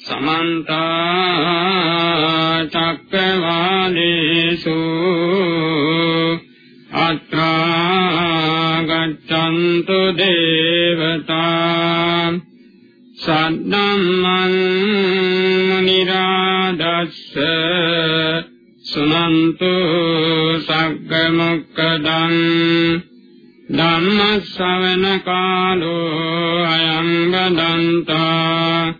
සමන්ත චක්කවාලේසු අත්‍රා ගච්ඡන්තු දේවතා සද්දම්මං මුනි රාදස්ස සුනන්තු සග්ග මොක්කදං ධම්ම ශ්‍රවණ කාලෝ අයං බදන්තා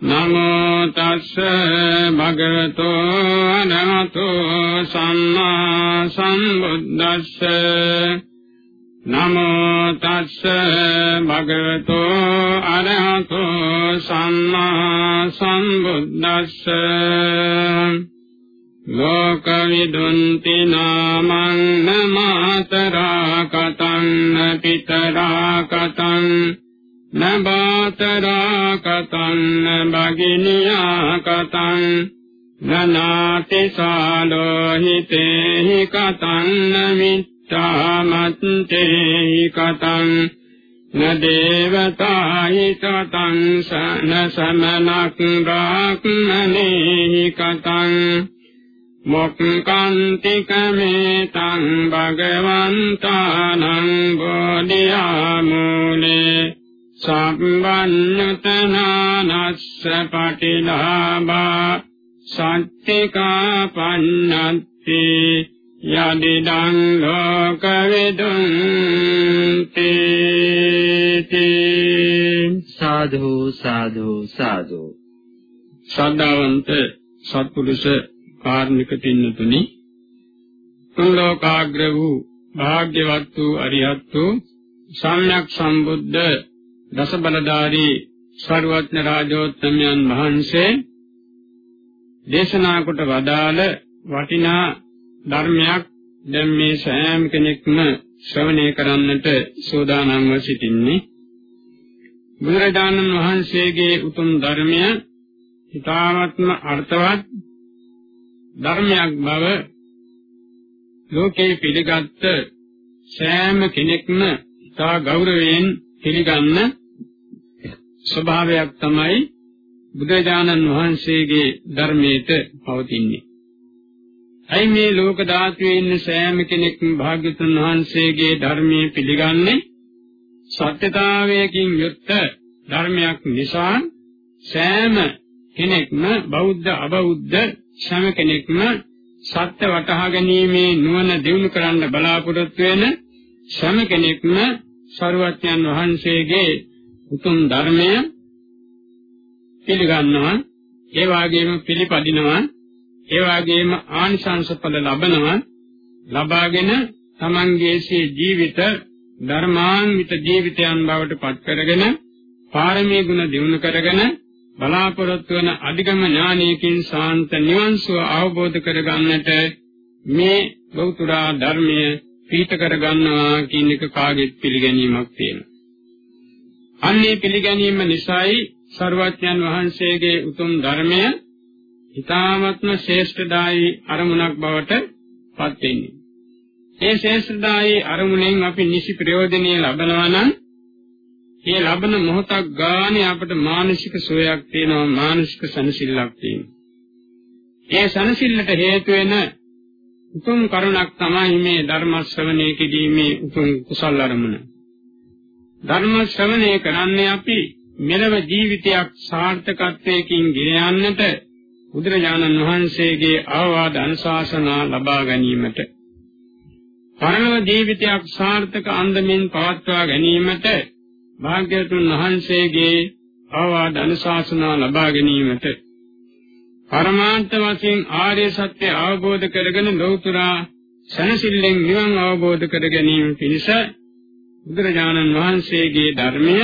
නමෝ තස්ස භගවතෝ අනහතෝ සම්මා සම්බුද්දස්ස නමෝ තස්ස භගවතෝ අරහතෝ සම්මා සම්බුද්දස්ස ලෝකවිදුන්ති නාමං නමාතරා කතං පිතරා කතං නබාතරා කතං බගිනියා කතං නනාති සාලෝහිතේහි කතං මිත්තාමත්තේහි කතං නදේවතාහි කතං සන සමනක් රාක්මනේහි කතං මොක්කාන්තිකමේතං භගවන්තානං බෝධියාමූලේ සම්බන්නතනානස්ස පටිලාභා සත්‍තිකා පන්නත්ති යදිදං ලෝකවිදුං සාධු සාධු සාධු ශ්‍රද්ධාවන්ත සත්පුරුෂ කාර්මික පින්නතුනි තුන් ලෝකාග්‍ර වූ භාග්‍යවත් වූ අරිහත් වූ සම්්‍යක් සම්බුද්ධ දස බලධාරී සර්වඥ රාජෝත්තමයන් වහන්සේ දේශනා කොට වදාළ වටිනා ධර්මයක් දැන් මේ සෑම කෙනෙක්ම ශ්‍රවණය කරන්නට සෝදානම්ව සිටින්නේ. බුදුරජාණන් වහන්සේගේ උතුම් ධර්මය හිතාවත්ම අර්ථවත් ධර්මයක් බව ලෝකේ පිළිගත් සෑම කෙනෙක්ම ඉතා ගෞරවයෙන් පිළිගන්න ස්වභාවයක් තමයි බුදුරජාණන් වහන්සේගේ ධර්මයට පවතින්නේ. අයි මේ ලෝක ධාතුවේ ඉන්න සෑම කෙනෙක්ම භාග්‍යතුන් වහන්සේගේ ධර්මයේ පිළිගන්නේ සත්‍යතාවයකින් යුක්ත ධර්මයක් නිසා සෑම කෙනෙක්ම බෞද්ධ අබෞද්ධ සෑම කෙනෙක්ම සත්‍ය වටහා ගැනීමේ නුවණ දිනු කරන්න බලාපොරොත්තු වෙන සෑම කෙනෙක්ම සරුවත්යන් වහන්සේගේ උතුම් ධර්මය පිළිගන්නවා. ඒ වගේම පිළිපදිනවා. ඒ වගේම ආනිසංස ඵල ලබනවා. ලබාගෙන තමන්ගේ ජීවිත ධර්මාන්විත ජීවිතයන් බවට පත් කරගෙන පාරමී ගුණ දිනු කරගෙන බලාපොරොත්තු වන අධිගම ඥානයකින් සාන්ත නිවන් සුව අවබෝධ කරගන්නට මේ ගෞතුරා ධර්මය පීත කරගන්නවා කියන එක කාගෙත් පිළිගැනීමක් තියෙනවා. අන්නේ පිළිගැනීම නිසායි සර්වඥන් වහන්සේගේ උතුම් ධර්මය ඊ타ත්ම ශ්‍රේෂ්ඨදායි අරමුණක් බවට පත් වෙන්නේ. ඒ ශ්‍රේෂ්ඨදායි අරමුණෙන් අපි නිසි ප්‍රයෝජනෙ ලබනවා නම් ඒ ලබන මොහොතක් ගානේ අපට මානසික සුවයක් තියෙනවා මානසික සනසිල්ලක් තියෙනවා. ඒ සනසිල්ලට හේතු වෙන උතුම් කරුණක් තමයි මේ ධර්ම ශ්‍රවණය කිරීමේ උතුම් කුසල අරමුණ. ධර්ම ශ්‍රවණය කරන්නේ අපි මෙලව ජීවිතයක් සාර්ථකත්වයකින් ගෙන යන්නට බුදුරජාණන් වහන්සේගේ අවවාද අනුශාසනා ලබා ගැනීමට පරලොව ජීවිතයක් සාර්ථක අන්දමින් පවත්වා ගැනීමට භාග්‍යවතුන් වහන්සේගේ අවවාද අනුශාසනා ලබා ගැනීමට පරමාර්ථ වශයෙන් ආර්ය සත්‍ය අවබෝධ කරගෙන ලෞතුරා සනසිල්ලෙන් නිවන් අවබෝධ කර ගැනීම පිණිස බුදුරජාණන් වහන්සේගේ ධර්මය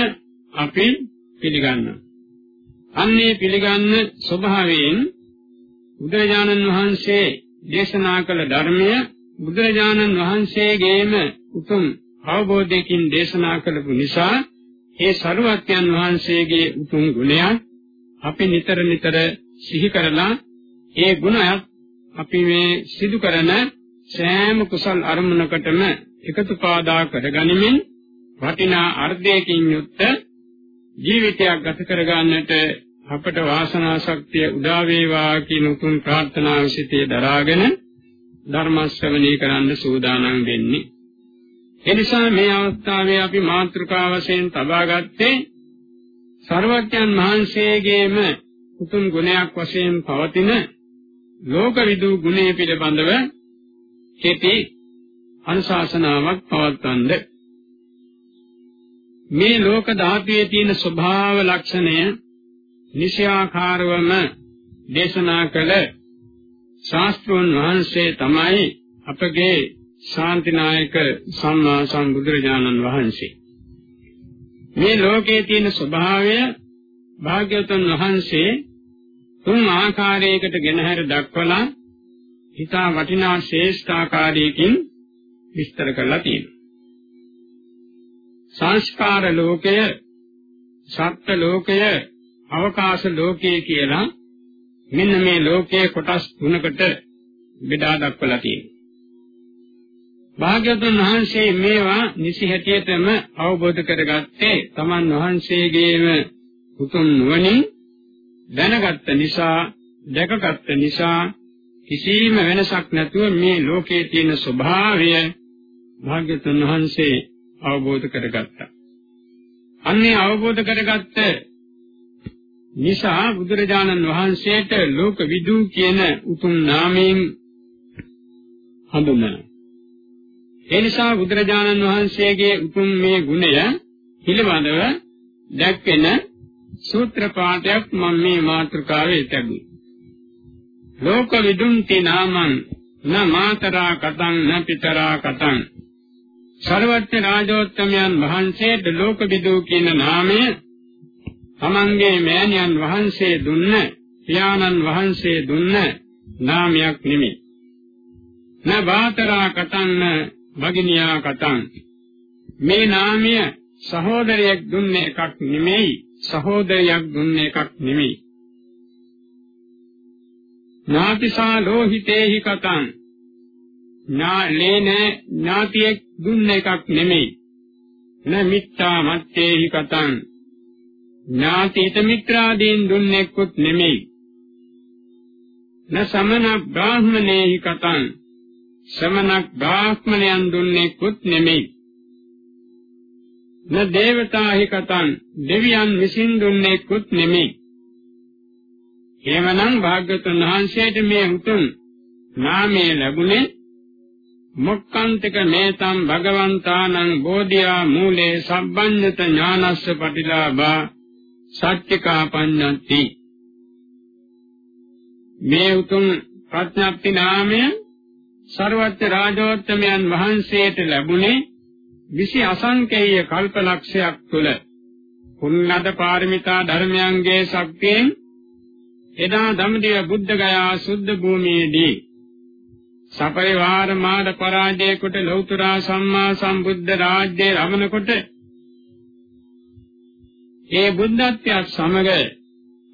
අපි පිළිගන්නවා. අන්නේ පිළිගන්න ස්වභාවයෙන් බුදුරජාණන් වහන්සේ දේශනා කළ ධර්මය බුදුරජාණන් වහන්සේගේම උතුම් අවබෝධයකින් දේශනා කළපු නිසා ඒ සරුවත්යන් වහන්සේගේ උතුම් ගුණයක් අපි නිතර නිතර සිහි කරලා ඒ ගුණයක් අපි මේ සිදු කරන සෑම කුසල් අරමුණකටම එකතු පාදා කරගනිමින් වටිනා අර්ධයකින් යුක්ත ජීවිතයක් ගත කරගන්නට අපට වාසනා ශක්තිය උදා වේවා කියන උතුම් ප්‍රාර්ථනාව සිටේ දරාගෙන ධර්ම ශ්‍රවණය කරන්න සූදානම් වෙන්නේ. එනිසා මේ අවස්ථාවේ අපි මාතෘකා වශයෙන් තබා ගත්තේ සර්වඥන් වහන්සේගේම උතුම් ගුණයක් වශයෙන් පවතින ලෝකවිදු ගුණය පිළිබඳව කෙටි අනුශාසනාවක් පවත්වන්න. මේ ලෝක ධාතුවේ තියෙන ස්වභාව ලක්ෂණය නිශ්‍යාකාරවම දේශනා කළ ශාස්ත්‍රෝන් වහන්සේ තමයි අපගේ ශාන්තිනායක සම්මා සම්බුදුරජාණන් වහන්සේ. මේ ලෝකයේ තියෙන ස්වභාවය භාග්‍යවතුන් වහන්සේ තුන් ආකාරයකට ගෙනහැර දක්වලා හිතා වටිනා ශ්‍රේෂ්ඨාකාරයකින් විස්තර කරලා තියෙනවා. සංස්කාර ලෝකය, සත්ත්ව ලෝකය, අවකාශ ලෝකය කියලා මෙන්න මේ ලෝකයේ කොටස් තුනකට බෙදා දක්වලා තියෙනවා. භාග්‍යවතුන් වහන්සේ මේවා නිසි හැටියටම අවබෝධ කරගත්තේ තමන් වහන්සේගේම උතුම් නුවණින් දැනගත්ත නිසා දැකගත්ත නිසා කිසිම වෙනසක් නැතුව මේ ලෝකයේ තියෙන ස්වභාවය භාග්‍යවතුන් වහන්සේ අවබෝධ කරගත්තා. අන්නේ අවබෝධ කරගත්ත නිසා බුදුරජාණන් වහන්සේට ලෝක විදු කියන උතුම් නාමයෙන් හඳුන්වනවා. ඒ නිසා බුදුරජාණන් වහන්සේගේ උතුම් මේ ගුණය පිළිබඳව දැක්වෙන සූත්‍ර පාඨයක් මම මේ මාතෘකාවේ තැබුවා. ලෝක විදුන්ති නාමං න මාතරා කතං න පිතරා කතං සර්වත්‍ය රාජෝත්තමයන් වහන්සේට ලෝක විදු කියන නාමය තමන්ගේ මෑණියන් වහන්සේ දුන්න පියාණන් වහන්සේ දුන්න නාමයක් නෙමෙයි. න වාතරා කතන්න භගිනියා කතං මේ නාමය සහෝදරයෙක් දුන්න එකක් නෙමෙයි සහෝදරයක් දුන්න එකක් නෙමෙයි. ඥාතිසා ලෝහිතේහි කතං ඥා ලේන ඥාතියෙක් දුන්න එකක් නෙමෙයි. න මිත්තා මත්තේහි කතං ඥාතිත මිත්‍රාදීන් දුන්නෙකුත් නෙමෙයි. න සමන බ්‍රාහ්මණේහි කතං සමනක් බ්‍රාහ්මණයන් දුන්නෙකුත් නෙමෙයි. න දේවතාහි කතං දෙවියන් විසින් දුන්නෙකුත් නෙමෙයි. එවනම් භාග්‍යතුන් වහන්සේට මේ උතුම් නාමය ලැබුණේ මොක්කාන්තික මේතම් භගවන්තානං බෝධියා මූලේ සබ්බඤ්ඤත ඥානස්ස පටිලාභා සත්‍චිකා පඤ්ඤන්ති මේ උතුම් ප්‍රඥප්ති නාමය ਸਰවත්‍ය රාජෝත්තමයන් වහන්සේට ලැබුණේ විසි අසංකේය කල්පලක්ෂයක් තුල පුන්නද පාරමිතා ධර්මයන්ගේ ශක්තියෙන් එදා ධම්මදිව බුද්ධ ගයා සුද්ධ භූමියේදී සපරිවාර මාද පරාජය කොට ලෞතර සම්මා සම්බුද්ධ රාජ්‍යය රමණ කොට ඒ බුද්ධත්වයට සමග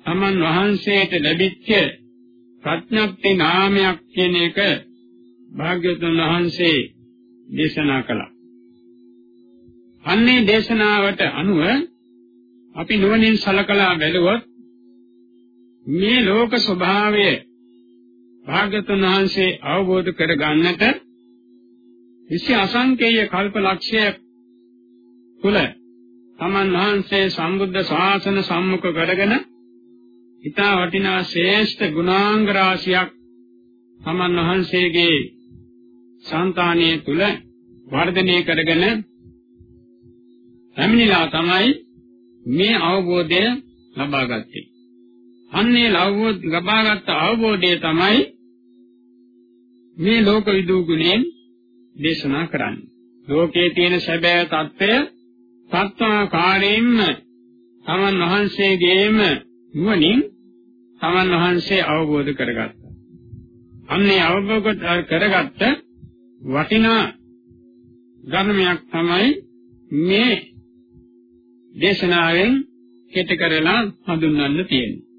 තමන් වහන්සේට ලැබිච්ච ප්‍රඥප්ති නාමයක් කියන එක භාග්‍යවතුන් වහන්සේ දේශනා කළා. අන්නේ දේශනාවට අනුව අපි නුවණින් සලකලා බැලුවොත් මේ ලෝක ස්වභාවය භාග්‍යවතුන් වහන්සේ අවබෝධ කරගන්නට විශ් අසංකේය කල්පලක්ෂය තුල තමන් වහන්සේ සම්බුද්ධ ශාසන සම්මුඛ කරගෙන ඊතා වටිනා ශ්‍රේෂ්ඨ ගුණාංග රාශියක් තමන් වහන්සේගේ సంతානිය තුල වර්ධනය කරගෙන පැමිණිලා තමයි මේ අවබෝධය ලබාගත්තේ. අන්නේ ලබාගත් අවබෝධය තමයි මේ ලෝක විදූ ගුණයෙන් දේශනා කරන්නේ. ලෝකයේ තියෙන සැබෑ తত্ত্বය සත්‍වාකාරයෙන්ම තමන් වහන්සේගේම නුවණින් තමන් වහන්සේ අවබෝධ කරගත්තා. අන්නේ අවබෝධ කරගත්ත වටිනා ධර්මයක් තමයි මේ දේශනාවෙන් කෙට කරලා හඳුන්වන්න තියෙන්නේ.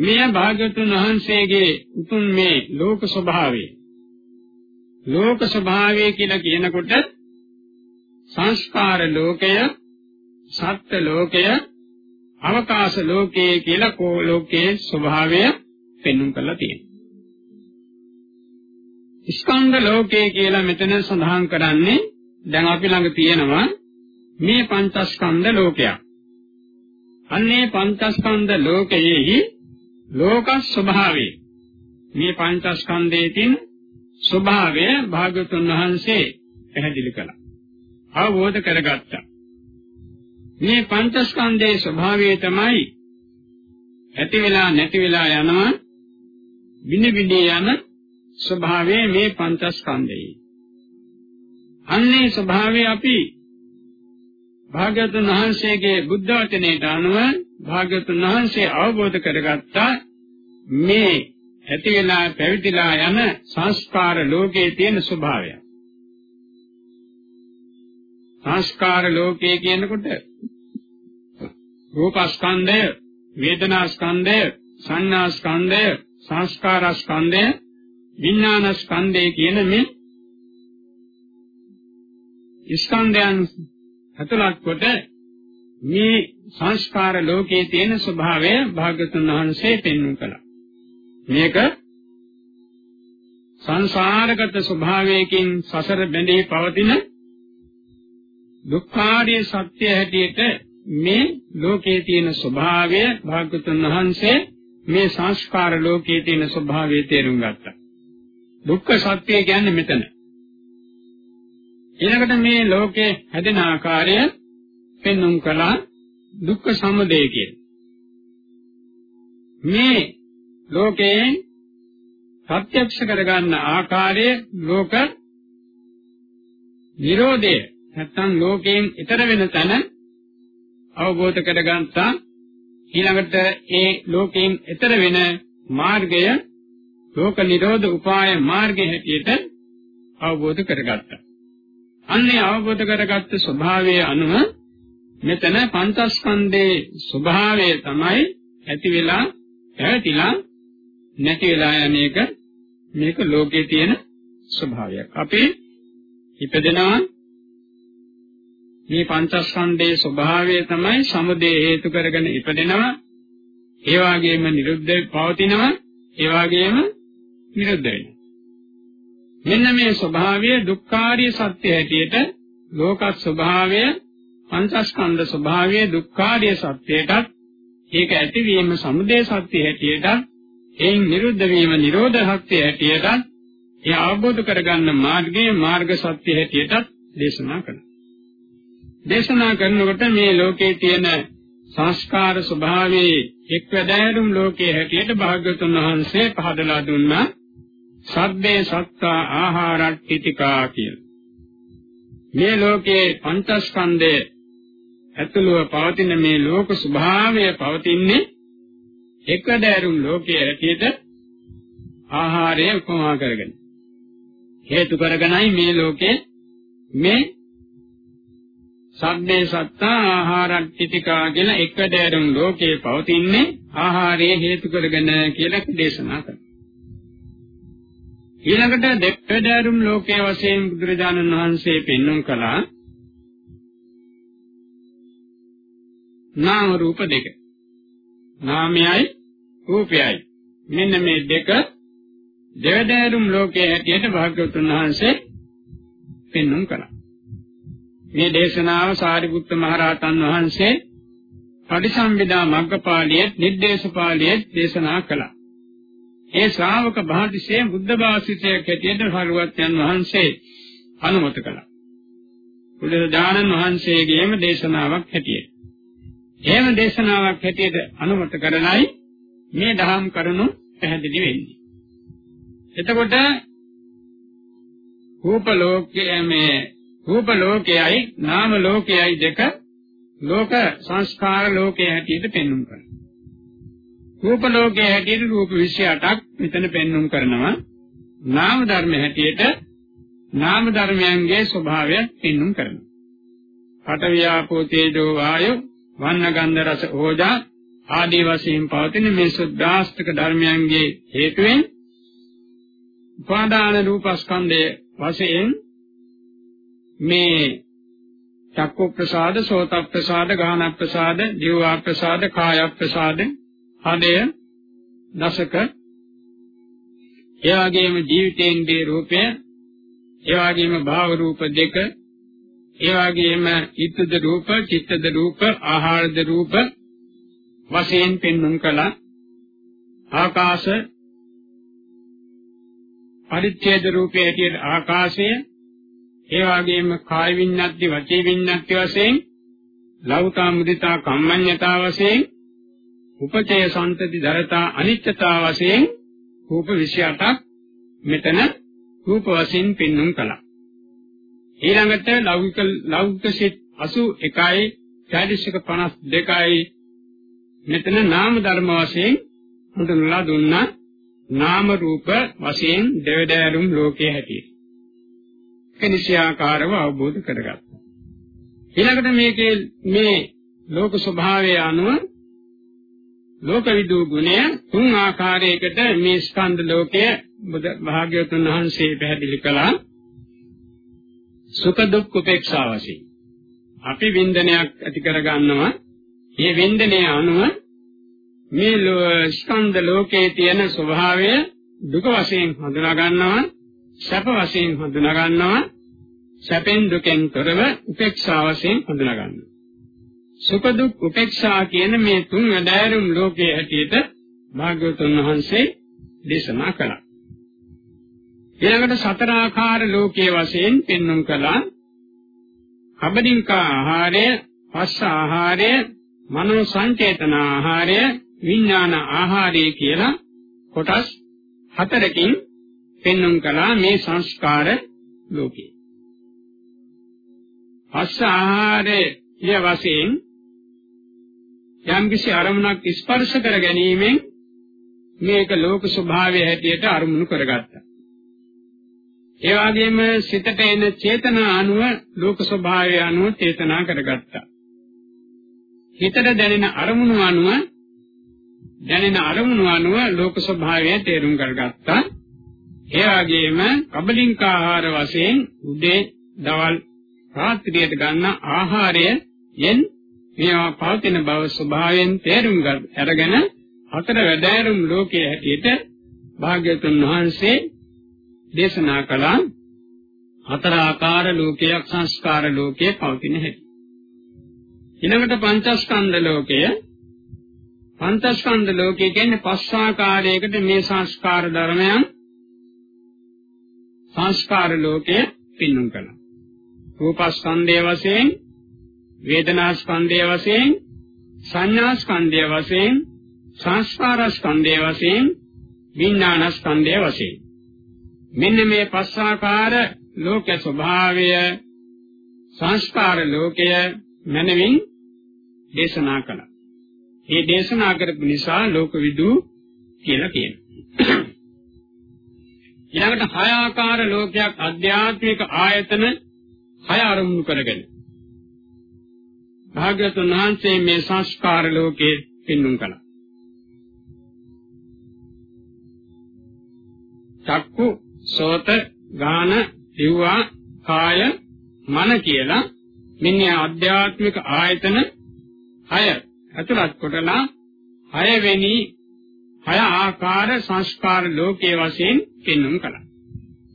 මෙය භාග්‍යතුන් වහන්සේගේ උතුම් මේ ලෝක ස්වභාවය. ලෝක ස්වභාවය කියලා කියනකොට සංස්කාර ලෝකය, සත්ත්ව ලෝකය, අවකාශ ලෝකය කියලා කෝ ලෝකයේ ස්වභාවය පෙන්වන්න කරලා තියෙනවා. ස්කන්ධ ලෝකය කියලා මෙතන සඳහන් කරන්නේ දැන් අපි ළඟ තියෙනවා මේ පංචස්කන්ධ ලෝකයක්. අන්නේ පංචස්කන්ධ ලෝකයේහි ලෝක ස්වභාවය මේ පංචස්කන්ධයේ තියෙන ස්වභාවය භාගතුන් වහන්සේ පැහැදිලි කළා. අවබෝධ කරගත්තා. මේ පංචස්කන්ධයේ ස්වභාවය තමයි ඇති වෙලා නැති වෙලා යනවා විනි විනි යන ස්වභාවය මේ පංචස්කන්ධයේ. අන්නේ ස්වභාවය අපි භාග්‍යවතුන් වහන්සේගේ බුද්ධ වචනයට අනුව භාග්‍යවතුන් වහන්සේ අවබෝධ කරගත්තා මේ ඇති වෙලා පැවිදිලා යන සංස්කාර ලෝකයේ තියෙන ස්වභාවය. සංස්කාර ලෝකයේ කියනකොට රූපස්කන්ධය, වේදනාස්කන්ධය, සංඥාස්කන්ධය, සංස්කාරස්කන්ධය, විඥානස්කන්ධය කියන මේ ස්කන්ධයන් ඇතුළත් කොට මේ සංස්කාර ලෝකයේ තියෙන ස්වභාවය භාගතුන් වහන්සේ පෙන්වු කළා. මේක සංසාරගත ස්වභාවයකින් සසර බැඳී පවතින දුක්ඛාරිය සත්‍ය හැටියට මේ ලෝකයේ තියෙන ස්වභාවය භාගතුන් වහන්සේ මේ සංස්කාර ලෝකයේ තියෙන ස්වභාවය තේරුම් ගත්තා. දුක්ඛ සත්‍ය කියන්නේ මෙතන. ඊළඟට මේ ලෝකේ හැදෙන ආකාරය පෙන්눔 කළා දුක්ඛ සමුදය කියන. මේ ලෝකේ ප්‍රත්‍යක්ෂ කරගන්න ආකාරය ලෝක නිරෝධය. නැත්තම් ලෝකයෙන් ඈතර වෙන තැන අවබෝධ කරගත්තා. ඊළඟට ඒ ලෝකයෙන් ඈතර වෙන මාර්ගය ලෝක නිරෝධ උපාය මාර්ගය හැටියට අවබෝධ කරගත්තා. අන්නේ අවබෝධ කරගත්ත ස්වභාවය අනුව මෙතන පංචස්කන්ධයේ ස්වභාවය තමයි ඇති වෙලා පැවතිලා නැති වෙලා යන එක මේක ලෝකයේ තියෙන ස්වභාවයක්. අපි ඉපදෙනවා මේ පංචස්කන්ධයේ ස්වභාවය තමයි සමුදය හේතු කරගෙන ඉපදෙනවා. ඒ වගේම නිරුද්ධ පවතිනවා. ඒ වගේම නිරුද්ධ වෙනවා. මෙන්න මේ ස්වභාවය දුක්ඛාරිය සත්‍ය හැටියට ලෝක ස්වභාවය පංචස්කන්ධ ස්වභාවය දුක්ඛාරිය සත්‍යයටත් ඒක ඇතිවීම සමුදය සත්‍ය හැටියට එයින් නිරුද්ධ වීම නිරෝධ සත්‍ය හැටියට ඒ අවබෝධ කරගන්න මාර්ගයේ මාර්ග සත්‍ය හැටියට දේශනා කරනවා. දේශනා කරනකොට මේ ලෝකේ තියෙන සංස්කාර ස්වභාවයේ එක්වැදෑරුම් ලෝකයේ හැටියට භාග්‍යතුන් වහන්සේ පහදලා දුන්නා සබ්බේ සත්තා ආහාරට්ඨිතිකා කියලා. මේ ලෝකේ පංචස්කන්ධය ඇතුළුව පවතින මේ ලෝක ස්වභාවය පවතින්නේ එකදෑරුම් ලෝකයේ ඇටියට ආහාරය උපමා කරගෙන. හේතු කරගෙනයි මේ ලෝකේ මේ සබ්බේ සත්තා ආහාරට්ඨිතිකා කියන එකදෑරුම් ලෝකයේ පවතින්නේ ආහාරයේ හේතු කරගෙන කියලා දේශනා කරනවා. ඊළඟට දෙක්කදෑරුම් ලෝකයේ වශයෙන් බුදුරජාණන් වහන්සේ පෙන්වන කලා නාම රූප දෙක. නාමයයි රූපයයි. මෙන්න මේ දෙක දෙවදෑරුම් ලෝකයේ හැටියට භාග්‍යවතුන් වහන්සේ පෙන්වුම් කළා. මේ දේශනාව සාරිපුත්ත මහරහතන් වහන්සේ පටිසම්භිදා මග්ගපාළියේ නිर्देशපාළියේ දේශනා කළා. ඒ ශ්‍රාවක භාතිසේ බුද්ධ භාසිතයක් හැටියට හරුවත්යන් වහන්සේ අනුමත කළා. බුදුරජාණන් වහන්සේගේම දේශනාවක් හැටියට. එහෙම දේශනාවක් හැටියට අනුමත කරලයි මේ දහම් කරුණු පැහැදිලි වෙන්නේ. එතකොට රූප ලෝකයේ මේ රූප ලෝකයයි නාම ලෝකයයි දෙක ලෝක සංස්කාර ලෝකයේ හැටියට පෙන්වන්න කරනවා. රූප ලෝකයේ හැටියට රූප 28ක් මෙතන පෙන්වුම් කරනවා. නාම ධර්ම හැටියට නාම ධර්මයන්ගේ ස්වභාවය පෙන්눔 කරනවා. පඨවි ආපෝ තේජෝ වායෝ වන්න ගන්ධ රස ඕජා ආදී වශයෙන් පවතින මේ සුද්ධාස්තක ධර්මයන්ගේ හේතුවෙන් උපාදාන රූපස්කන්ධය වශයෙන් මේ චක්කු ප්‍රසාද, සෝත ප්‍රසාද, ගාහන ප්‍රසාද, ජීවා ප්‍රසාද, කාය ප්‍රසාද ආදය දසක ඒ වගේම ජීවිතේන්ද්‍රේ රූපය ඒ වගේම භාව රූප දෙක ඒ වගේම ඉත්තද රූප, චිත්තද රූප, ආහාරද රූප වශයෙන් පෙන්වුම් කළා. ආකාශ පරිච්ඡේද රූපයේ හැටියට ආකාශය ඒ වගේම කාය විඤ්ඤාති වචී විඤ්ඤාති වශයෙන් ලෞතා මුදිතා කම්මඤ්ඤතා වශයෙන් උපචය සම්තති දරතා අනිත්‍යතා වශයෙන් රූප 28ක් මෙතන රූප වශයෙන් පෙන්වුම් කළා. ඊළඟට ලෞකික ලෞකික සිත් 81යි චෛතසික 52යි මෙතන නාම ධර්ම වශයෙන් හඳුන්වලා දුන්නා නාම රූප වශයෙන් දෙවදෑරුම් ලෝකයේ හැටියට. කෙනිසියාකාරව අවබෝධ කරගත්තා. ඊළඟට මේකේ මේ ලෝක ස්වභාවය අනුව ලෝකවිදු ගුණය තුන් ආකාරයකට මේ ස්කන්ධ ලෝකය භාග්‍යවතුන් වහන්සේ පැහැදිලි කළා. සුඛ දුක්ඛ උපේක්ෂා වශයෙන්. අපි වින්දනයක් ඇති කර ගන්නවා. මේ වින්දනයේ අනුව මේ ස්කන්ධ ලෝකයේ තියෙන ස්වභාවය දුක වශයෙන් හඳුනා ගන්නවා සැප වශයෙන් හඳුනා ගන්නවා සැපෙන් දුකෙන් තොරව උපේක්ෂා වශයෙන් හඳුනා ගන්නවා සුඛ දුක් උපේක්ෂා කියන මේ තුන් වැඩෑරුම් ලෝකයේ හැටියට භාග්‍යවතුන් වහන්සේ දේශනා කළා. ඊළඟට සතර ආකාර ලෝකයේ වශයෙන් පෙන්වුම් කළා කබඩින්කා ආහාරය පස්ස ආහාරය මනෝ සංචේතන ආහාරය විඥාන ආහාරය කියලා කොටස් හතරකින් පෙන්වුම් කළා මේ සංස්කාර ලෝකේ. අස්ස ආහාරයේ වශයෙන් යම්කිසි අරමුණක් ස්පර්ශ කර ගැනීමෙන් මේක ලෝක ස්වභාවය හැටියට අරමුණු කරගත්තා. ඒ වගේම සිතට එන චේතනා අනුව ලෝක ස්වභාවය අනුව චේතනා කරගත්තා. හිතට දැනෙන අරමුණු අනුව දැනෙන අරමුණු අනුව ලෝක ස්වභාවය තේරුම් කරගත්තා. ඒ වගේම කබලින්ක ආහාර වශයෙන් උදේ, දවල්, රාත්‍රියට ගන්න ආහාරය යෙන් මේවා පවතින බව ස්වභාවයෙන් තේරුම් අරගෙන හතර වැඩෑරුම් ලෝකයේ හැටියට භාග්‍යතුන් වහන්සේ දේශනා කළා හතර ආකාර ලෝකයක් සංස්කාර ලෝකයේ පවතින හැටි. ඊළඟට පංචස්කන්ධ ලෝකය පංචස්කන්ධ ලෝකය කියන්නේ පස් ආකාරයකට මේ සංස්කාර ධර්මයන් සංස්කාර ලෝකයේ පින්නුම් කළා. රූපස්කන්ධය වශයෙන්, වේදනාස්කන්ධය වශයෙන්, සංඥාස්කන්ධය වශයෙන්, සංස්කාරස්කන්ධය වශයෙන්, විඥානස්කන්ධය වශයෙන්. මෙන්න මේ පස් ආකාර ලෝක ස්වභාවය සංස්කාර ලෝකය මනවින් දේශනා කළා. මේ දේශනා කරපු නිසා ලෝකවිදු කියලා කියනවා. ඊළඟට හය ආකාර ලෝකයක් අධ්‍යාත්මික ආයතන හය අරමුණු කරගෙන භාග්‍යවතුන් වහන්සේ මේ සංස්කාර ලෝකේ පෙන්වුම් කළා. චක්කු, සෝත, ගාන, දිව්වා, කාය, මන කියලා මෙන්න ආධ්‍යාත්මික ආයතන හය ඇතුළත් කොටලා හයවෙනි හය ආකාර සංස්කාර ලෝකයේ වශයෙන් පෙන්වුම් කළා.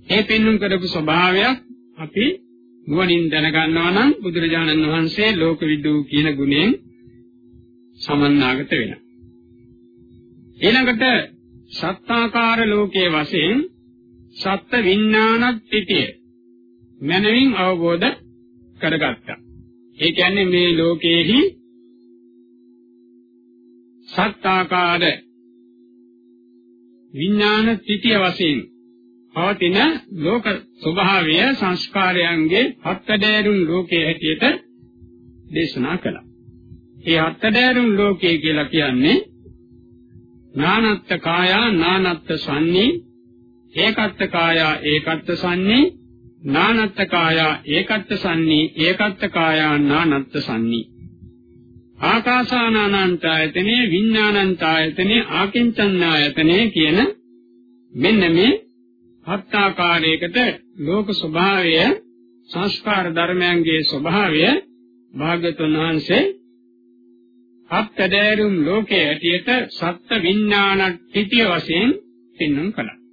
ඒ පෙන්වුම් කරපු ස්වභාවයක් අපි නුවණින් දැනගන්නවා නම් බුදුරජාණන් වහන්සේ ලෝකවිදු කියන ගුණයෙන් සමන්නාගත වෙනවා. ඊළඟට සත්තාකාර ලෝකයේ වශයෙන් සත්ත්ව විඥානත් පිටිය මනමින් අවබෝධ කරගත්තා. ඒ කියන්නේ මේ ලෝකයේහි සත්තාකාර විඥාන තිතිය වශයෙන් පවතින ලෝක ස්වභාවය සංස්කාරයන්ගේ හත්දෑරුම් ලෝකයේ හැටියට දේශනා කළා. ඒ හත්දෑරුම් ලෝකය කියලා කියන්නේ නානත්ත් කායා නානත්ත් සම්නි ඒකත්ත කාය ඒකත්ත සන්නේ නානත්ත කාය ඒකත්ත සන්නේ ඒකත්ත කාය නානත්ත සන්නේ ආකාසානානන්තායතනේ විඥානන්තායතනේ ආකින්චන්නායතනේ කියන මෙන්න මේ හත් ආකාරයකට ලෝක ස්වභාවය සංස්කාර ධර්මයන්ගේ ස්වභාවය භාගතුන් වහන්සේ හත්දෑරුම් ලෝකයේ ඇටියට සත්ත්ව විඥාන තිතිය වශයෙන් පෙන්වන්න කළා.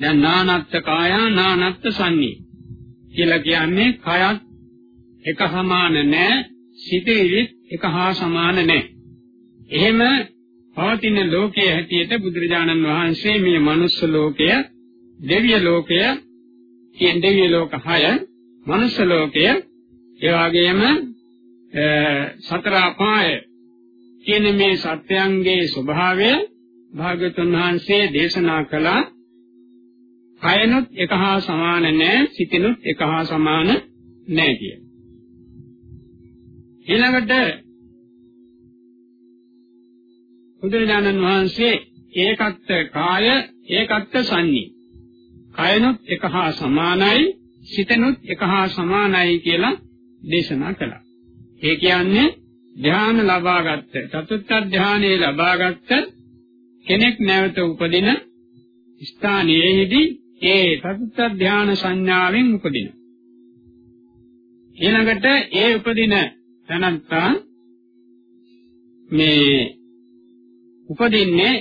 දැන් නානත්ත් කාය නානත්ත් සම්නි කියලා කියන්නේ කයත් එක සමාන නැහැ සිතේවිත් එක හා සමාන නැහැ. එහෙම පවතින ලෝකයේ හැටියට බුදුරජාණන් වහන්සේ මේ මනුස්ස ලෝකය, දෙවිය ලෝකය, කියන දෙවිය ලෝක 6, මනුස්ස ලෝකය, ඒ වගේම සතර අපාය කියන මේ සත්‍යයන්ගේ ස්වභාවය භාගතුන් වහන්සේ දේශනා කළා. කයනොත් එක හා සමාන නැහැ, සිතනොත් එක හා සමාන නැහැ කිය. ඊළඟට බුදුරජාණන් වහන්සේ ඒකත්ත කාය ඒකත්ත සම්නි. කයනොත් එක හා සමානයි, සිතනොත් එක හා සමානයි කියලා දේශනා කළා. ඒ කියන්නේ ධ්‍යාන ලබාගත්ත චතුත්ථ ධ්‍යානයේ ලබාගත්ත කෙනෙක් නැවත උපදින ස්ථානයේදී ඒ චතුත්ථ ධ්‍යාන සංඥාවෙන් උපදින. ඊළඟට ඒ උපදින තනත්තා මේ උපදින්නේ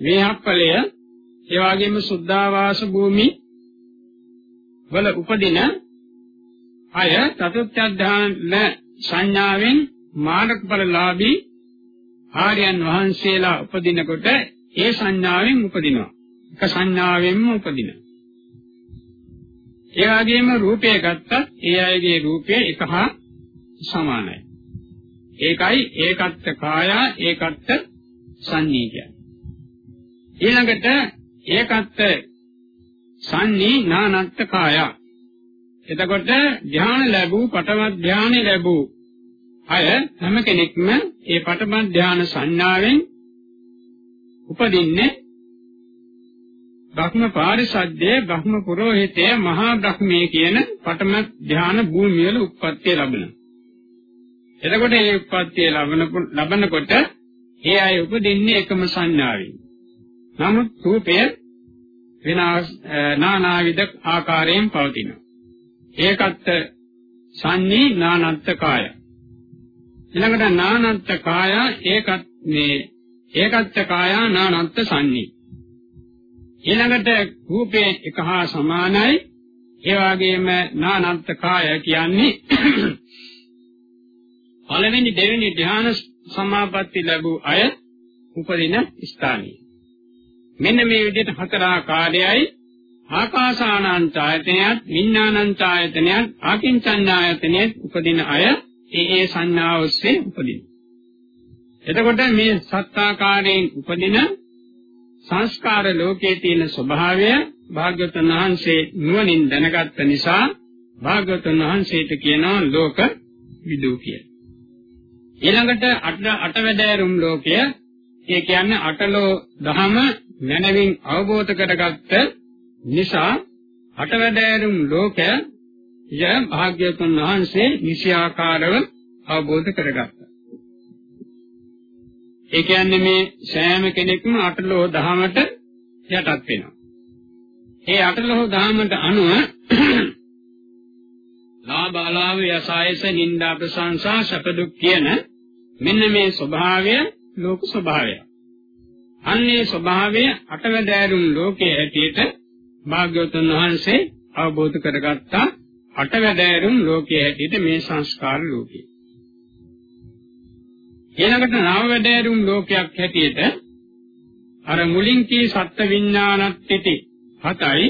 වේහප්පලය ඒ වගේම සුද්ධාවාස භූමි වල උපදින අය චතුත්ථ ධ්‍යාන සංඥාවෙන් මාර්ගඵලලාභී ආර්යයන් වහන්සේලා උපදිනකොට ඒ සංඥාවෙන් උපදිනවා. එක සංඥාවෙන්ම උපදිනවා. ඒ වගේම රූපය ගත්තත් ඒ අයගේ රූපය එක හා සමානයි. ඒකයි ඒකත්ත කාය ඒකත්ත සංනී කියන්නේ. ඊළඟට ඒකත්ත සංනී නානත්ත කාය එතකොට ධ්‍යාන ලැබූ පටවත් ධ්‍යාන ලැබූ අය හැම කෙනෙක්ම ඒ පටවත් ධ්‍යාන සංඥාවෙන් උපදින්නේ බ්‍රහ්ම පාරිසද්දේ බ්‍රහ්ම පුරোহিතේ මහා බ්‍රහ්මයේ කියන පටම ධ්‍යාන භූමිය වල උත්පත්ති ලැබෙනවා. එතකොට මේ උත්පත්ති ලැබෙන ලබනකොට ඒ අය උපදින්නේ එකම සංඥාවෙන්. නමුත් රූපය විනාශ නානාවිද ආකාරයෙන් පවතිනවා. ඒකත් සංනී නානත්ත කාය. ඊළඟට නානත්ත කාය ඒකත් මේ ඒකත් කාය නානත්ත සංනී. ඊළඟට රූපේ එක හා සමානයි. ඒ වගේම නානත්ත කාය කියන්නේ පළවෙනි දෙවෙනි ධ්‍යාන සමාපatti ලැබූ අය උපදින ස්ථානය. මෙන්න මේ විදිහට හතර ආකාරයයි ආකාසානංචායතනයත් විඥානංචායතනයත් ආකින්චඤ්ඤායතනයත් උපදින අය ඒ ඒ සංඥා ඔස්සේ උපදින. එතකොට මේ සත්‍යාකාරයෙන් උපදින සංස්කාර ලෝකයේ තියෙන ස්වභාවය භාග්‍යවතුන් වහන්සේ නුවණින් දැනගත්ත නිසා භාග්‍යවතුන් වහන්සේට කියනවා ලෝක විදූ කියලා. ඊළඟට අටවැදෑරුම් ලෝකය ඒ කියන්නේ අටලෝ දහම මනවින් අවබෝධ කරගත්ත නිසා අටවැදෑරුම් ලෝකය ය භාග්‍යවතුන් වහන්සේ නිසියාකාරව අවබෝධ කරගත්තා. ඒ කියන්නේ මේ සෑම කෙනෙක්ම අටලෝ දහමට යටත් වෙනවා. ඒ අටලෝ දහමට අනුව ලාභ අලාභ යසායස නිന്ദා ප්‍රශංසා සැප දුක් කියන මෙන්න මේ ස්වභාවය ලෝක ස්වභාවය. අන්නේ ස්වභාවය අටවැදෑරුම් ලෝකයේ ඇටියට භාග්‍යවතුන් වහන්සේ අවබෝධ කරගත්තා අටවැදෑරුම් ලෝකයේ හැටියට මේ සංස්කාර ලෝකේ. ඊළඟට නවවැදෑරුම් ලෝකයක් හැටියට අර මුලින් කී සත්ත්ව විඥානත් පිටි හතයි.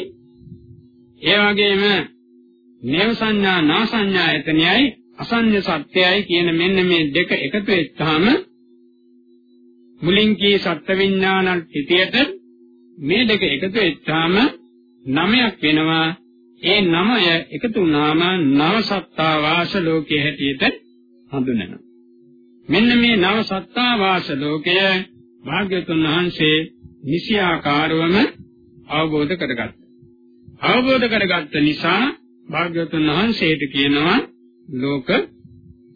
ඒ වගේම නේව සංඥා නා සංඥා එතනයි අසඤ්ඤ සත්‍යයයි කියන මෙන්න මේ දෙක එකතු වෙච්චාම මුලින් කී සත්ත්ව විඥානත් පිටියට මේ දෙක එකතු වෙච්චාම නමයක් වෙනවා. ඒ නමය එකතු වුණාම නව සත්තා වාස ලෝකයේ හැටියට හඳුනනවා මෙන්න මේ නව සත්තා වාස ලෝකය භාග්‍යතුන් වහන්සේ නිසියාකාරවම අවබෝධ කරගත්තා. අවබෝධ කරගත්ත නිසා භාග්‍යවතුන් වහන්සේට කියනවා ලෝක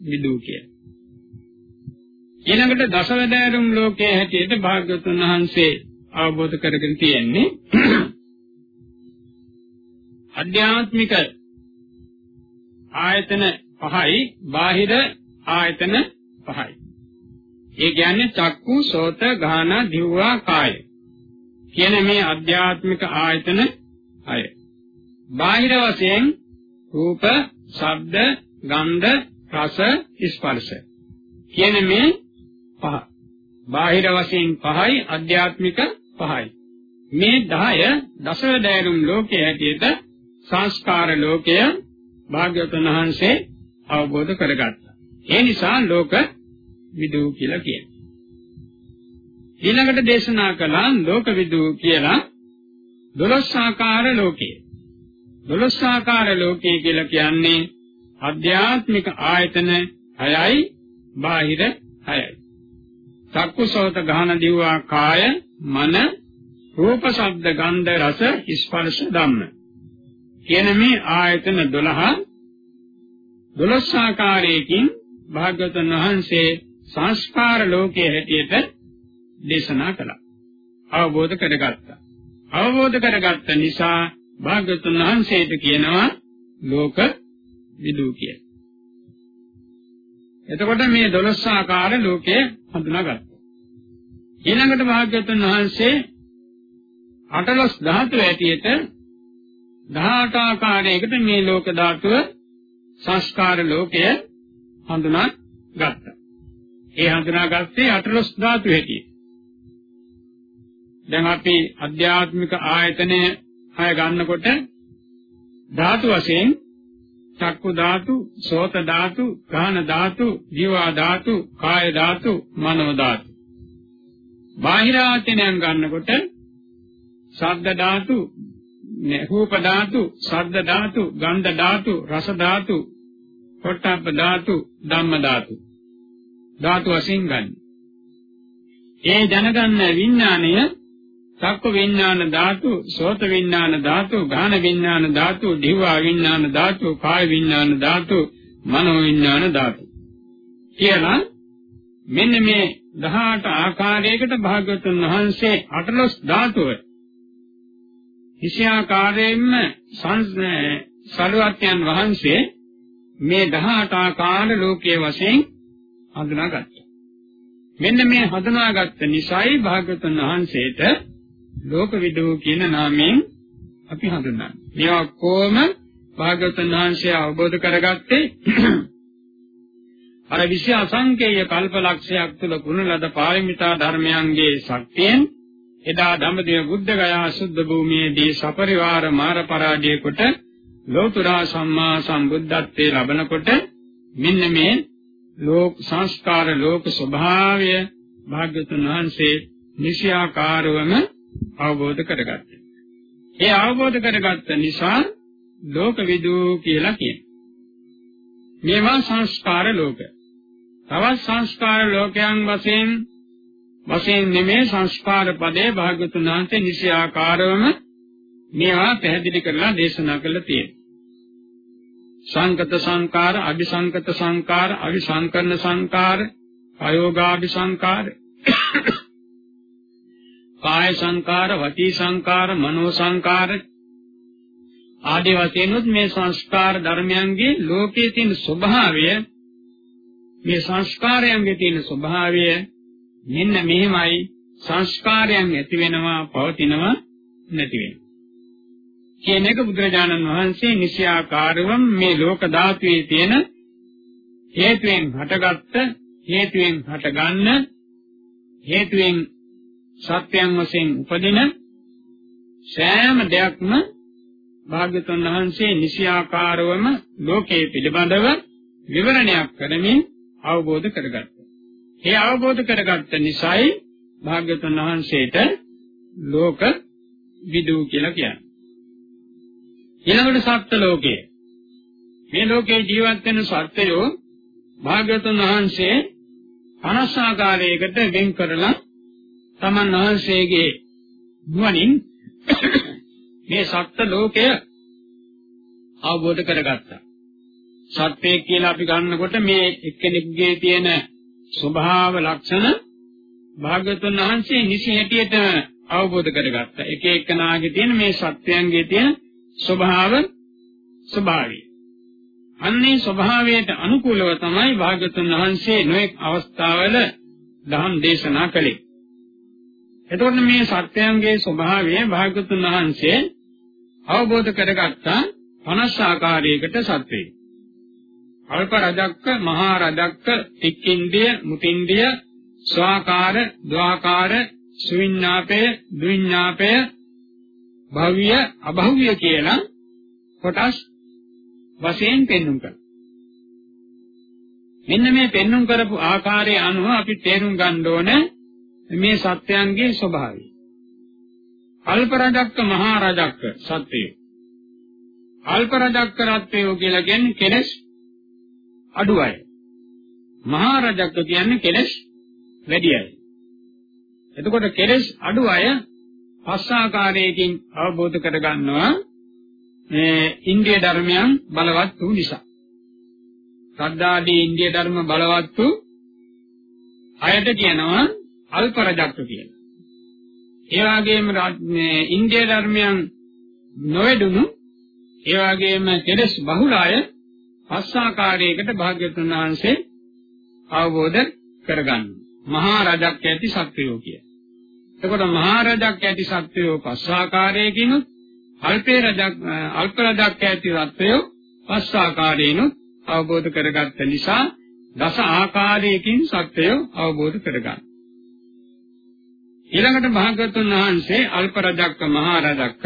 විදූ කියලා. ඊළඟට දසවැදෑරුම් ලෝකයේ හැටියට භාග්‍යවතුන් වහන්සේ අවබෝධ කරගෙන තියෙන්නේ අධ්‍යාත්මික ආයතන පහයි බාහිර ආයතන පහයි. ඒ කියන්නේ චක්කු, සෝත, ගාන, දිව්වා, කාය. කියන මේ අධ්‍යාත්මික ආයතන හය. බාහිර වශයෙන් රූප, ශබ්ද, ගන්ධ, රස, ස්පර්ශ. කියන මේ පහ. බාහිර වශයෙන් පහයි, අධ්‍යාත්මික පහයි. මේ 10 දසවැදෑරුම් ලෝකයේ හැටියට සංස්කාර ලෝකය භාග්‍යවතුන් වහන්සේ අවබෝධ කරගත්තා. ඒ නිසා ලෝක විදූ කියලා කියනවා. ඊළඟට දේශනා කළා ලෝක විදූ කියලා දොළොස් ආකාර ලෝකය. දොළොස් ආකාර ලෝකය කියලා කියන්නේ අධ්‍යාත්මික ආයතන 6යි බාහිර 6යි. චක්කුසෝත ගහන දිව්වා කාය මන රූප ශබ්ද ගන්ධ රස ස්පර්ශ ධම්ම කියන මේ ආයතන 12 12 ආකාරයකින් භාග්‍යවතුන් වහන්සේ සංස්කාර ලෝකයේ හැටියට දේශනා කළා. අවබෝධ කරගත්තා. අවබෝධ කරගත්ත නිසා භාග්‍යවතුන් වහන්සේට කියනවා ලෝක විදූ කියලා. එතකොට මේ 12 ආකාර ලෝකය හඳුනාගත්තා. ඊළඟට භාග්‍යවතුන් වහන්සේ අටලොස් ධාතු ඇටියට 18 ආකාරයකට මේ ලෝක ධාතුව සංස්කාර ලෝකය හඳුනා ගත්තා. ඒ හඳුනාගත්තේ අටලොස් ධාතු හැටියට. දැන් අපි අධ්‍යාත්මික ආයතනය හය ගන්නකොට ධාතු වශයෙන් චක්කු ධාතු, සෝත ධාතු, ගාන ධාතු, ජීවා ධාතු, කාය ධාතු, මනෝ ධාතු. බාහිර ආයතනයන් ගන්නකොට ශබ්ද ධාතු, රූප ධාතු, ශබ්ද ධාතු, ගන්ධ ධාතු, රස ධාතු, පොට්ටබ්බ ධාතු, ධම්ම ධාතු. ධාතු වශයෙන් ගන්න. ඒ දැනගන්න විඥාණය චක්ක විඥාන ධාතු, සෝත විඥාන ධාතු, ගාන විඥාන ධාතු, දිව්වා විඥාන ධාතු, කාය විඥාන ධාතු, මනෝ විඥාන ධාතු. කියලා මෙන්න මේ 18 ආකාරයකට භාග්‍යවතුන් වහන්සේ අටලොස් ධාතුව විෂයාකාරයෙන්ම සරුවත්යන් වහන්සේ මේ 18 ආකාර ලෝකයේ වශයෙන් හඳුනාගත්තා. මෙන්න මේ හඳුනාගත්ත නිසායි භාග්‍යවතුන් වහන්සේට ලෝකවිදූ කියන නාමයෙන් අපි හඳුන්වන්නේ. මේවා කොහොම භාග්‍යවතුන් වහන්සේ අවබෝධ කරගත්තේ අර විශ්ව අසංකේය කල්පලක්ෂයක් තුල ගුණ ලද පාරමිතා ධර්මයන්ගේ ශක්තියෙන් එදා ධම්මදේව බුද්ධ ගයා සුද්ධ භූමියේදී සපරිවාර මාර පරාජය කොට ලෝතුරා සම්මා සම්බුද්ධත්වයේ ලබනකොට මෙන්න මේ ලෝක සංස්කාර ලෝක ස්වභාවය භාග්‍යතුන් වහන්සේ නිසියාකාරවම අවබෝධ කරගත්තා. ඒ අවබෝධ කරගත්ත නිසා ලෝක විදූ කියලා කියනවා. මේවා සංස්කාර ලෝක. තවත් සංස්කාර ලෝකයන් වශයෙන් වශයෙන් නෙමේ සංස්කාර පදේ භාග්‍යතුන් වහන්සේ නිසි ආකාරවම මේවා පැහැදිලි කරලා දේශනා කළා තියෙනවා. සංකත සංකාර, අபிසංකත සංකාර, අවිසංකරණ සංකාර, අයෝගාභි සංකාර, කාය සංකාර, වචී සංකාර, මනෝ සංකාර ආදී වශයෙන් මේ සංස්කාර ධර්මයන්ගේ ලෝකයේ තියෙන ස්වභාවය මේ සංස්කාරයන්ගේ තියෙන ස්වභාවය මෙන්න මෙහෙමයි සංස්කාරයන් ඇති වෙනවා පවතිනවා නැති වෙනවා කියන එක බුදුරජාණන් වහන්සේ නිසියාකාරවම මේ ලෝක ධාතුවේ තියෙන හේතුවෙන් හටගත්ත හේතුවෙන් හටගන්න හේතුවෙන් සත්‍යයන් වශයෙන් උපදින සෑම දෙයක්ම භාග්‍යතුන් වහන්සේ නිසියාකාරවම ලෝකයේ පිළිබඳව විවරණයක් කරමින් අවබෝධ කරගත්තා. ඒ අවබෝධ කරගත්ත නිසායි භාග්‍යතුන් වහන්සේට ලෝක විදූ කියලා කියන්නේ. ඊළඟට සත්ත්ව ලෝකය. මේ ලෝකේ ජීවත් වෙන සත්ත්වයෝ භාග්‍යවතුන් වහන්සේ 50 ආකාරයකට වෙන් කරලා තමන් වහන්සේගේ නුවණින් මේ සත්ත්ව ලෝකය අවබෝධ කරගත්තා. සත්‍යය කියලා අපි ගන්නකොට මේ එක්කෙනෙක්ගේ තියෙන ස්වභාව ලක්ෂණ භාග්‍යවතුන් වහන්සේ නිසි හැටියට අවබෝධ කරගත්තා. එක එකනාගේ තියෙන මේ සත්‍යයන්ගේ තියෙන ස්වභාව ස්වභාවය. අන්නේ ස්වභාවයට අනුකූලව තමයි භාග්‍යවතුන් වහන්සේ නොඑක් අවස්ථාවල දහම් දේශනා කළේ. එතකොට මේ සත්‍යයන්ගේ ස්වභාවය භාග්‍යවතුන් වහන්සේ අවබෝධ කරගත්තා 50 ආකාරයකට සත්‍යය. අල්ප රජක්ක, මහා රජක්ක, තික්කින්දිය, මුතින්දිය, ස්වාකාර, ද්වාකාර, සුවිඤ්ඤාපය, දුවිඤ්ඤාපය, භව්‍ය, අභව්‍ය කියලා කොටස් වශයෙන් පෙන්වුම් කරනවා. මෙන්න මේ පෙන්වුම් කරපු ආකාරය අනුව අපි තේරුම් ගන්න ඕනේ මේ සත්‍යයන්ගේ ස්වභාවය. අල්ප රජක්ක මහා රජක්ක සත්‍යය. අල්ප රජක්ක රත්වයෝ කියලා කියන්නේ කෙලස් අඩු අය. මහා රජක්ක කියන්නේ කෙලස් වැඩි අය. එතකොට කෙලස් අඩු අය පස් ආකාරයකින් අවබෝධ කරගන්නවා මේ ඉන්දිය ධර්මයන් බලවත් වූ නිසා. සද්ධාදී ඉන්දිය ධර්ම බලවත් වූ අයට කියනවා අල්ප රජක්ක කියලා. ඒ වගේම මේ ඉන්දිය ධර්මයන් නොවැඩුණු ඒ වගේම කෙලස් බහුල අය පස් ආකාරයකට භාග්‍යවතුන් වහන්සේ අවබෝධ කරගන්න. මහා රජක් ඇති සත්වයෝ කිය. එතකොට මහා රජක් ඇති සත්වයෝ පස් ආකාරයකින් අල්පේ රජක් අල්ප රජක් ඇති සත්වයෝ පස් ආකාරයෙන් අවබෝධ කරගත්ත නිසා දස ආකාරයකින් සත්වයෝ අවබෝධ කරගන්න. ඊළඟට භාග්‍යවතුන් වහන්සේ අල්ප රජක්ක මහා රජක්ක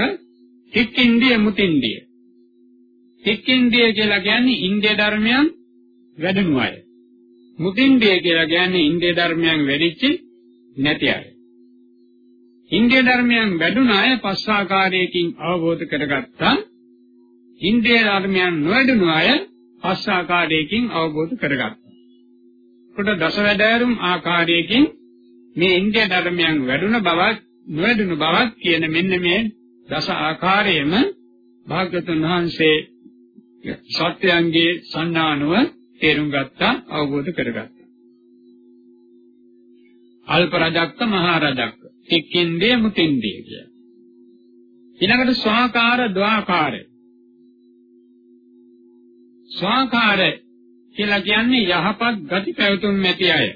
තික්කින්දිය මුතින්දිය තික්කින්දිය කියලා කියන්නේ ඉන්දිය ධර්මයන් වැඩුණු අය. මුතින්දිය කියලා කියන්නේ ඉන්දිය ධර්මයන් වැඩිච්ච නැති අය. ඉන්දිය ධර්මයන් වැඩුණ අය පස් ආකාරයකින් අවබෝධ කරගත්තා. ඉන්දිය ධර්මයන් නොවැඩුණු අය පස් ආකාරයකින් අවබෝධ කරගත්තා. කොට දසවැදෑරුම් ආකාරයකින් මේ ඉන්දිය ධර්මයන් වැඩුණ බවත් නොවැඩුණු බවත් කියන මෙන්න මේ දස ආකාරයෙන්ම භාග්‍යතුන් වහන්සේ සත්‍යයන්ගේ සන්නානුව තේරුම් ගත්තා අවබෝධ කරගත්තා. අල්ප රජක්ක මහා රජක්ක එක්කින්දේ මුතින්දේ කිය. ඊළඟට ස්වාකාර ද්වාකාර ස්වාකාර කියලා කියන්නේ යහපත් ගති පැවතුම් නැති අය.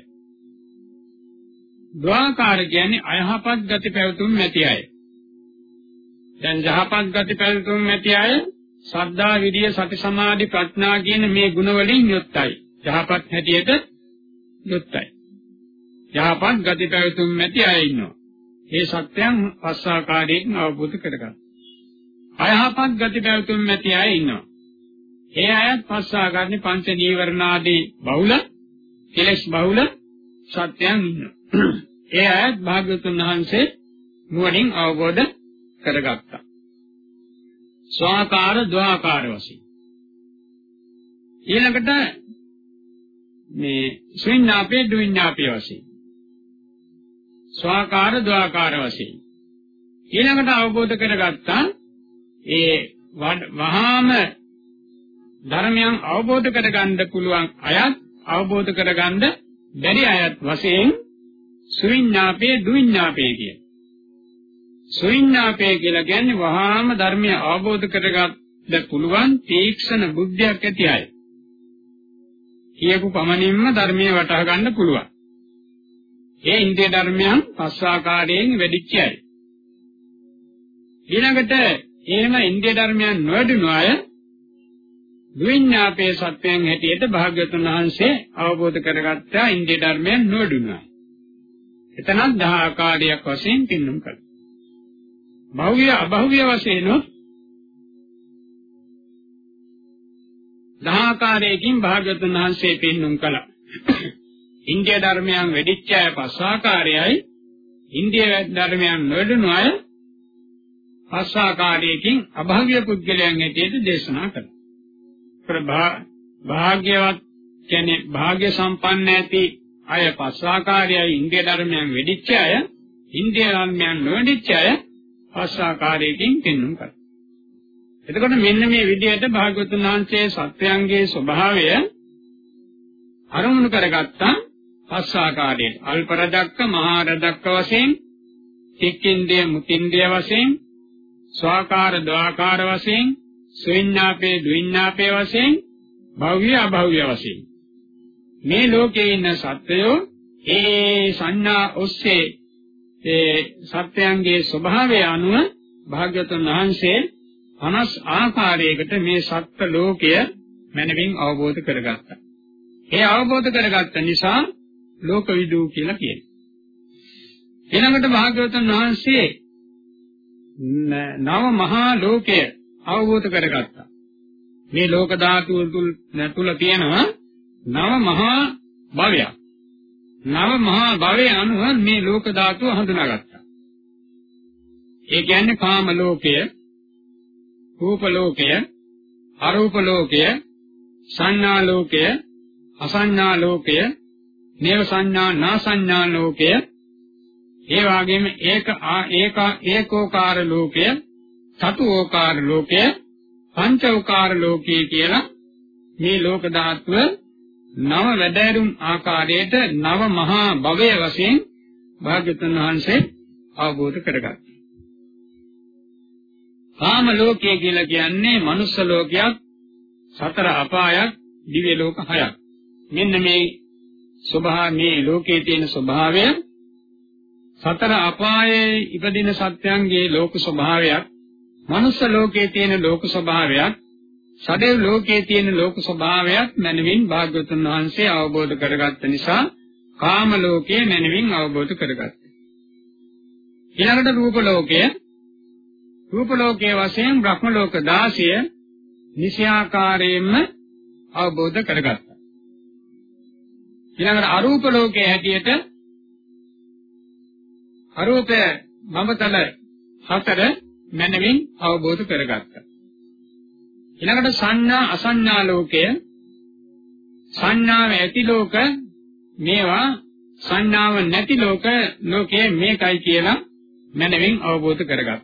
ද්වාකාර කියන්නේ අයහපත් ගති පැවතුම් නැති අය. දැන් යහපත් ගති පැවතුම් නැති අය සද්ධා විරිය සති සමාධි ප්‍රඥා කියන මේ ගුණ වලින් යුක්තයි. යහපත් හැටියට යුක්තයි. යහපත් ගති පැවතුම් නැති අය ඉන්නවා. ඒ සත්‍යයන් පස් ආකාරයෙන් අවබෝධ කරගන්න. අයහපත් ගති පැවතුම් නැති අය ඉන්නවා. ඒ අයත් පස් ආකාරනේ පංච නීවරණාදී බහුල කෙලෙස් බහුල සත්‍යයන් ඉන්නවා. ඒ අයත් භාග්‍යවතුන් වහන්සේ නුවණින් අවබෝධ කරගත්තා. ස්වාකාර ද්වාකාර වශයෙන් ඊළඟට මේ ශ්වින්නාපේ දුවින්නාපේ වශයෙන් ස්වාකාර ද්වාකාර වශයෙන් ඊළඟට අවබෝධ කරගත්තා ඒ වහාම ධර්මයන් අවබෝධ කරගන්න පුළුවන් අයත් අවබෝධ කරගන්න බැරි අයත් වශයෙන් සුවිඤ්ඤාපේ දුවිඤ්ඤාපේ කියන සුවිඤ්ඤාපේ කියලා කියන්නේ වහාම ධර්මය අවබෝධ කරගන්න පුළුවන් තීක්ෂණ බුද්ධියක් ඇති අය. කියපු පමණින්ම ධර්මය වටහා ගන්න පුළුවන්. ඒ ඉන්දිය ධර්මයන් පස් ආකාරයෙන් වැඩිච්ච අය. ඊළඟට එහෙම ඉන්දිය ධර්මයන් නොවැඩුණු අය දුවිඤ්ඤාපේ සත්‍යයන් හැටියට භාග්‍යවතුන් වහන්සේ අවබෝධ කරගත්තා ඉන්දිය ධර්මයන් නොවැඩුණා. එතනත් දහ ආකාරයක් වශයෙන් පින්නම් කළා. භෞවිය අභෞවිය වශයෙන් දහාකාරයකින් භාග්‍යවතුන් වහන්සේ පෙන්눔 කළා. ඉන්දිය ධර්මයන් වෙදිච්ච අය පස් ආකාරයයි ඉන්දිය ධර්මයන් නොවැඩුණු අය පස් ආකාරයකින් අභාග්‍ය පුද්ගලයන් හැටියට දේශනා කළා. ප්‍රභා භාග්‍යවත් කියන්නේ භාග්‍ය සම්පන්න ඇති අය පස් ආකාරයයි ඉන්දිය ධර්මයන් වෙදිච්ච අය ඉන්දිය ධර්මයන් නොවැඩිච්ච අය පස් ආකාරයකින් පෙන්වුම් කරා. එතකොට මෙන්න මේ විදිහට භාග්‍යවතුන් වහන්සේ සත්‍යයන්ගේ ස්වභාවය අරමුණු කරගත්තා පස් ආකාරයෙන් අල්ප රදක්ක මහා රදක්ක වශයෙන් චික්කින්දේ මුතින්දේ වශයෙන් ස්වාකාර ද්වාකාර වශයෙන් සුවිඤ්ඤාපේ දුවිඤ්ඤාපේ වශයෙන් භව්‍ය අභව්‍ය වශයෙන් මේ ලෝකේ ඉන්න සත්වයෝ ඒ සංඥා ඔස්සේ ඒ සත්‍යයන්ගේ ස්වභාවය අනුව භාග්‍යවතුන් වහන්සේ 50 ආකාරයකට මේ සත්ත්ව ලෝකය මනමින් අවබෝධ කරගත්තා. ඒ අවබෝධ කරගත්ත නිසා ලෝකවිදූ කියලා කියනවා. ඊළඟට භාග්‍යවතුන් වහන්සේ නව මහා ලෝකය අවබෝධ කරගත්තා. මේ ලෝක ධාතුව තුල තියෙනවා නව මහා භවයක්. නව මහා භවය අනුව මේ ලෝක ධාතුව හඳුනාගත්තා. ඒ කියන්නේ කාම ලෝකය, රූප ලෝකය, අරූප ලෝකය, සංඥා ලෝකය, අසංඥා ලෝකය, නේව සංඥා නා සංඥා ලෝකය, ඒ වගේම ඒක ඒක ඒකෝකාර ලෝකය, චතුෝකාර ලෝකය, පංචෝකාර ලෝකය කියලා මේ ලෝක ධාතුව නව වැඩෑරුම් ආකාරයට නව මහා භවය වශයෙන් භාග්‍යතුන් වහන්සේ අවබෝධ කරගත්තා. කාම ලෝකය කියලා කියන්නේ මනුස්ස ලෝකයක්, සතර අපායක්, දිව්‍ය ලෝක හයක්. මෙන්න මේ ස්වභාව මේ ලෝකයේ තියෙන ස්වභාවය සතර අපායේ ඉපදින සත්‍යයන්ගේ ලෝක ස්වභාවයක්, මනුස්ස ලෝකයේ තියෙන ලෝක ස්වභාවයක්, සදේව ලෝකයේ තියෙන ලෝක ස්වභාවයක් මනමින් භාග්‍යවතුන් වහන්සේ අවබෝධ කරගත්ත නිසා කාම ලෝකයේ මනමින් අවබෝධ කරගත්තා. ඊළඟට රූප ලෝකය රූප ලෝකයේ වශයෙන් බ්‍රහ්ම ලෝක 16 නිශ්‍යාකාරයෙන්ම අවබෝධ කරගත්තා. ඊළඟට අරූප ලෝකයේ හැටියට අරූපය මමතල හතර මනමින් අවබෝධ කරගත්තා. ඊළඟට සංඥා අසංඥා ලෝකය සංඥාව ඇති ලෝක මේවා සංඥාව නැති ලෝක ලෝකයේ මේකයි කියලා මනමින් අවබෝධ කරගත්තා.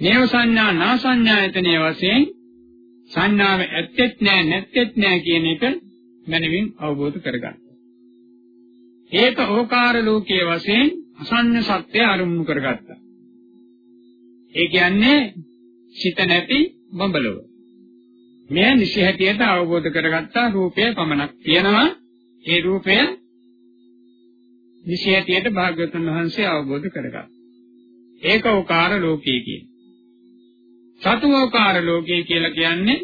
නේව සංඥා නා සංඥායතනයේ වශයෙන් සංඥාව ඇත්තෙත් නෑ නැත්තෙත් නෑ කියන එක මනමින් අවබෝධ කරගත්තා. ඒක ඕකාර ලෝකයේ වශයෙන් අසඤ්ඤ සත්‍ය අරුමුණු කරගත්තා. ඒ කියන්නේ සිත නැති බඹලව. මෙය නිසි හැටියට අවබෝධ කරගත්තා රූපය පමණක් තියෙනවා. ඒ රූපය නිසි හැටියට භාග්‍යවතුන් වහන්සේ අවබෝධ කරගත්තා. ඒකෝකාර ලෝකයේ කියන. සතුෝකාර ලෝකයේ කියලා කියන්නේ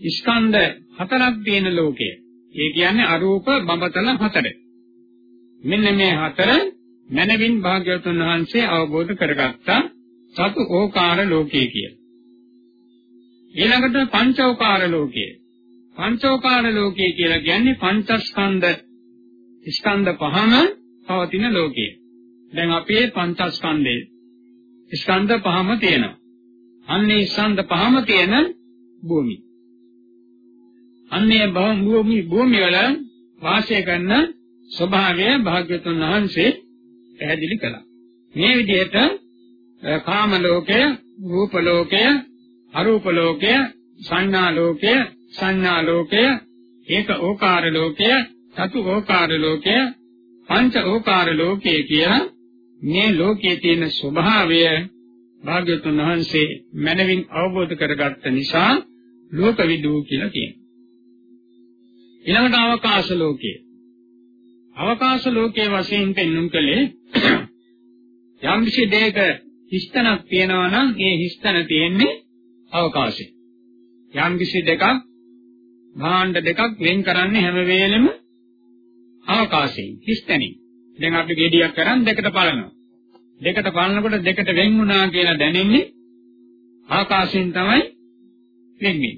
ස්කන්ධ හතරක් තියෙන ලෝකය. ඒ කියන්නේ අරූප බඹතල හතර. මෙන්න මේ හතර මනවින් භාග්‍යවතුන් වහන්සේ අවබෝධ කරගත්තා සතු ඕකාර ලෝකයේ කියලා. ඊළඟට පංචෝකාර ලෝකයේ. පංචෝකාර ලෝකයේ කියලා කියන්නේ පංචස්කන්ධ ස්කන්ධ පහම පවතින ලෝකය. දැන් අපේ පංචස්කන්ධේ ස්කන්ධ පහම තියෙනවා. අන්නේ ස්කන්ධ පහම තියෙන භූමි. අන්නේ භූමි භූමි වල වාසය කරන ස්වභාවය භාග්‍යතුන් වහන්සේ පැහැදිලි කළා. මේ විදිහට කාම ලෝකය, රූප ලෝකය, අරූප ලෝකය, සංඥා ලෝකය, සංඥා ලෝකය, ඒක ඕකාර ලෝකය, චතු ඕකාර ලෝකය, පංච ඕකාර ලෝකය කියලා මේ ලෝකයේ තියෙන ස්වභාවය භාග්‍යවතුන් වහන්සේ මනවින් අවබෝධ කරගත්ත නිසා ලෝකවිදූ කියලා කියනවා. ඊළඟට අවකාශ ලෝකය. අවකාශ ලෝකයේ වශයෙන් පෙන්වුම් කළේ යම් කිසි දෙයක හිස්තනක් තියෙනවා නම් ඒ හිස්තන තියෙන්නේ අවකාශයේ. යම් කිසි දෙකක් භාණ්ඩ දෙකක් වෙන් කරන්නේ හැම වෙලෙම අවකාශයෙන් හිස්තනින්. දැන් අපි ගෙඩියක් කරන් දෙකට බලනවා. දෙකට බලනකොට දෙකට වෙන් වුණා කියලා දැනෙන්නේ ආකාශයෙන් තමයි වෙන්නේ.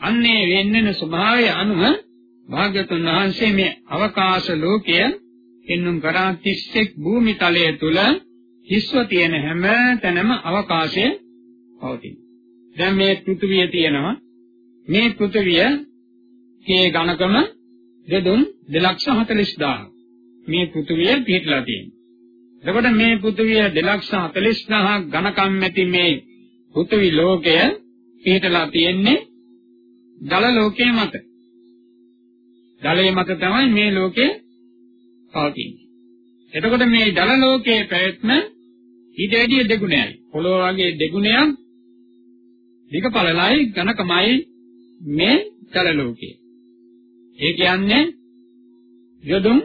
අන්නේ වෙන්නෙන ස්වභාවය අනුව භාග්‍යතුන් වහන්සේ මේ අවකාශ ලෝකය එන්නුම් කරා 31 භූමි තලය තුල හිස්ව තියෙන හැම තැනම අවකාශය පවතින. දැන් මේ පෘථිවිය තියෙනවා. මේ පෘථිවිය කේ ඝනකම දෙදුන් 240000. මේ පෘථිවිය පිහිටලා තියෙනවා. එතකොට මේ පෘථිවිය 240000ක් ඝනකම් ඇති මේ පෘථිවි ලෝකය පිටලා තියෙන්නේ ජල ලෝකයේ මත. ජලයේ මත තමයි මේ ලෝකේ පවතින්නේ. එතකොට මේ ජල ලෝකයේ පැවැත්ම ඊට වැඩිය දෙගුණයයි. පොළොව වගේ දෙගුණයක් දිගපළලයි ඝනකමයි මේ ජල ලෝකය. ඒ කියන්නේ යොදුන්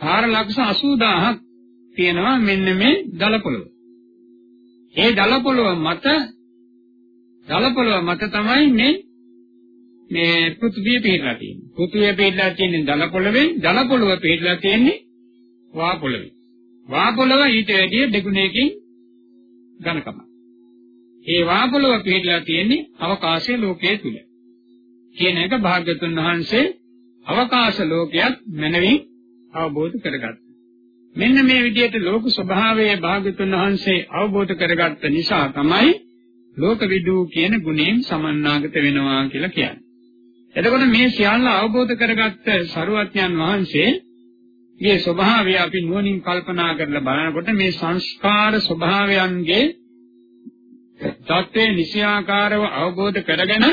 480000ක් තියෙනවා මෙන්න මේ ජල පොළොව. ඒ ජල පොළොව මත ජල පොළොව මත තමයි මේ මේ පෘථිවිය පිටලා තියෙන්නේ. පෘථිවිය පිටලා තියෙන්නේ ජල පොළොවෙන්, ජල පොළොව පිටලා තියෙන්නේ වා පොළොවෙන්. වා පොළොව ඊට වැඩිය දෙගුණයකින් ඝනකමයි. ඒ වා පොළොව පිටලා තියෙන්නේ අවකාශයේ ලෝකයේ තුල. කියන එක භාග්‍යතුන් වහන්සේ අවකාශ ලෝකයක් මනවින් අවබෝධ කරගත්තා. මෙන්න මේ විදිහට ලෝක ස්වභාවය භාග්‍යතුන් වහන්සේ අවබෝධ කරගත්ත නිසා තමයි ලෝක විදූ කියන ගුණයෙන් සමන්නාගත වෙනවා කියලා කියන්නේ. එතකොට මේ සියල්ල අවබෝධ කරගත්ත සරුවත්යන් වහන්සේ මේ ස්වභාවය අපි නුවණින් කල්පනා කරලා බලනකොට මේ සංස්කාර ස්වභාවයන්ගේ தත්ත්වයේ නිසියාකාරව අවබෝධ කරගෙන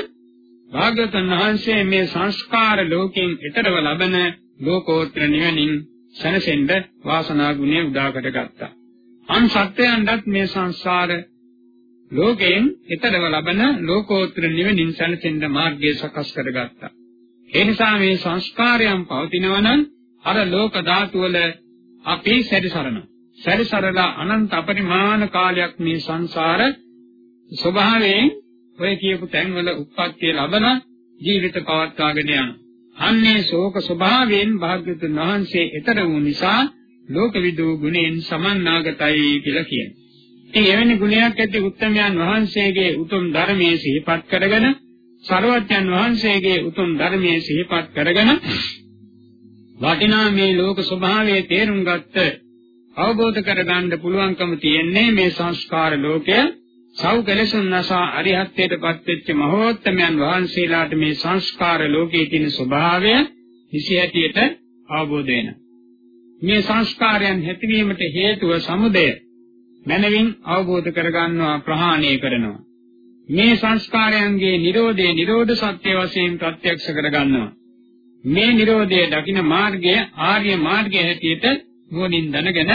භාග්‍යවතුන් වහන්සේ මේ සංස්කාර ලෝකයෙන් ඈතරව ලබන ලෝකෝත්තර නිවනින් සැනසෙන්න වාසනා ගුණය උදාකට ගත්තා. අන් සත්‍යයන්වත් මේ සංසාර ලෝකයෙන් ඈතරව ලබන ලෝකෝත්තර නිවනින් සැනසෙන්න මාර්ගය සකස් කරගත්තා. ඒ නිසා මේ සංස්කාරයන් පවතිනවා නම් අර ලෝක ධාතු වල අපි සැරිසරනවා. සැරිසරලා අනන්ත අපරිමාණ කාලයක් මේ සංසාර ස්වභාවයෙන් ඔය කියපු තැන්වල උත්පත්ති ලැබන ජීවිත පවත්වාගෙන යන. අන්නේ ශෝක ස්වභාවයෙන් භාග්‍යවතුන් වහන්සේ ඊතර වූ නිසා ලෝකවිදූ ගුණයෙන් සමන්නාගතයි කියලා කියනවා. ඉතින් එවැනි ගුණයක් ඇති උත්තමයන් වහන්සේගේ උතුම් ධර්මයේ සිහිපත් කරගෙන සර්වඥන් වහන්සේගේ උතුම් ධර්මයේ සිහිපත් කරගෙන වටිනා මේ ලෝක ස්වභාවයේ තේරුම් ගත්ත අවබෝධ කරගන්න පුළුවන්කම තියෙන්නේ මේ සංස්කාර ලෝකය සව් කෙලසුන් නැසා අරිහත්ත්වයටපත් වෙච්ච මහෝත්තමයන් වහන්සේලාට මේ සංස්කාර ලෝකයේ තියෙන ස්වභාවය හිසියටියට අවබෝධ වෙනවා. මේ සංස්කාරයන් හැතිවීමට හේතුව සමුදය මනවින් අවබෝධ කරගන්නවා ප්‍රහාණය කරනවා. මේ සංස්කාරයන්ගේ Nirodhe Nirodha සත්‍ය වශයෙන් ප්‍රත්‍යක්ෂ කරගන්නවා. මේ Nirodhe දකින්න මාර්ගය ආර්ය මාර්ගය හැටියට නුවණින් දැනගෙන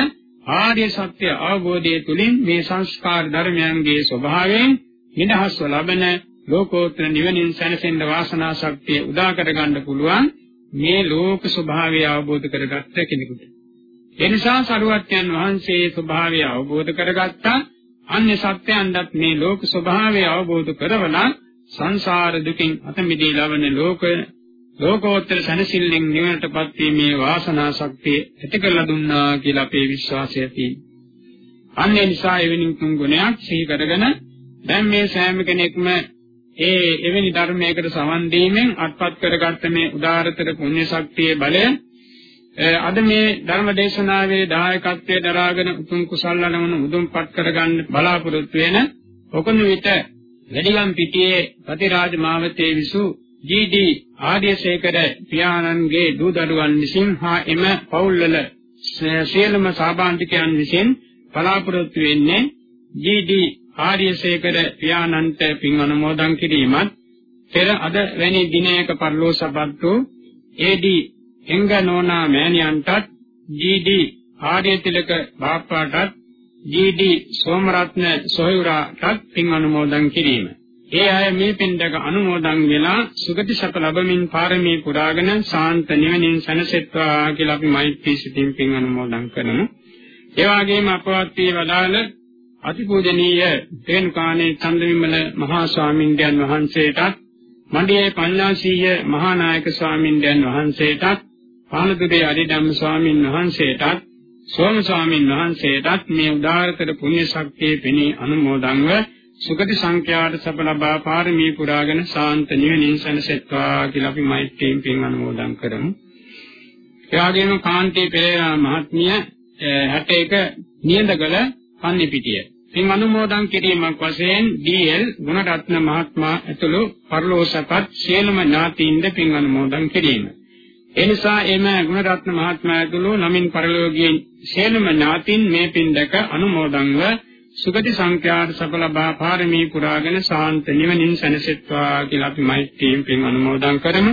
ආර්ය සත්‍ය අවබෝධය තුළින් මේ සංස්කාර ධර්මයන්ගේ ස්වභාවයෙන් විනාශව ලබන ලෝකෝත්තර නිවනින් සැනසෙන්න වාසනා ශක්තිය උදා කරගන්න පුළුවන් මේ ලෝක ස්වභාවය අවබෝධ කරගත්ත කෙනෙකුට. ඒ නිසා සරුවත්යන් වහන්සේ ස්වභාවය අවබෝධ කරගත්තා අන්‍ය සත්‍යයන්වත් මේ ලෝක ස්වභාවය අවබෝධ කරවලා සංසාර දුකින් අත මිදී ලබන ලෝක ලෝකෝත්තර සනසිල්ලෙන් නිවනටපත් වීමේ වාසනා ශක්තිය ඇති කරලා දුන්නා කියලා අපේ විශ්වාසය තියෙනවා. අන්නේ නිසා එවැනි තුන් ගුණයක් සිහි කරගෙන දැන් මේ සෑම කෙනෙක්ම ඒ එවැනි ධර්මයකට සමන් දීමෙන් අත්පත් කරගත්ත මේ උදාාරතර පුණ්‍ය ශක්තියේ බලය අද මේ ධර්ම දේශනාවේ දායකත්වයේ දරාගෙන උතුම් කුසල් අනවන උදුම්පත් කරගන්න බලාපොරොත්තු වෙන ඔකන විට වැඩිගම් පිටියේ ප්‍රතිරාජ මාවතේ විසු ජී.ඩී. ආර්යසේකර පියාණන්ගේ දූ දරුවන් විසින් හා එම පවුල්වල සියලුම සහභාගිකයන් විසින් බලාපොරොත්තු වෙන්නේ ජී.ඩී. ආර්යසේකර පියාණන්ට පින් අනුමෝදන් කිරීමත් පෙර අද වැනි දිනයක පරිලෝසපත් වූ ඒ.ඩී. එංගනෝනා මෑණියන්ටත් ජී.ඩී. ආර්යතිලක බාප්පාටත් ජී.ඩී. සෝමරත්න සොහයුරාටත් පින් අනුමෝදන් කිරීම ඒ අය මේ පින්ඩක අනුමෝදන් වෙලා සුගති සප ලැබමින් පාරමී පුරාගෙන සාන්ත නිවනින් සැනසෙත්වා කියලා අපි මෛත්‍රී සිතින් පින් අනුමෝදන් කරමු. ඒ වගේම අපවත් වී වදාළ අතිපූජනීය තේනුකාණේ චන්දවිමල මහා ස්වාමින්දයන් වහන්සේටත් මණ්ඩියේ පඤ්ඤාසීය මහා නායක ස්වාමින්දයන් වහන්සේටත් පාලදුරේ අරිදම්ම ස්වාමින් වහන්සේටත් සෝම ස්වාමින් වහන්සේටත් මේ උදාාරතර පුණ්‍ය ශක්තිය පිණි අනුමෝදන්ව සුගති සංඛ්‍යාත සප ලබා පාරමී පුරාගෙන සාන්ත නිවනින් සැනසෙත්වා කියලා අපි මෛත්‍රියෙන් පින් අනුමෝදන් කරමු. එයාගේම කාන්තේ පෙරේරා මහත්මිය 61 නියඳගල පන්නිපිටිය. පින් අනුමෝදන් කිරීමක් වශයෙන් ඩී.එල්. ගුණරත්න මහත්මයා ඇතුළු පරලෝසපත් සියලුම ඥාතීන්ද පින් අනුමෝදන් කිරීම. ඒ නිසා එම ගුණරත්න මහත්මයා ඇතුළු නමින් පරලෝකීය සේනම ඥාතින් මේ පින්දක අනුමෝදන්ව සුගති සංඛ්‍යාත සඵල බා පාරමී පුරාගෙන සාන්ත නිවනින් සැනසෙත්වා කියලා අපි මෛත්‍රියෙන් පින් අනුමෝදන් කරමු.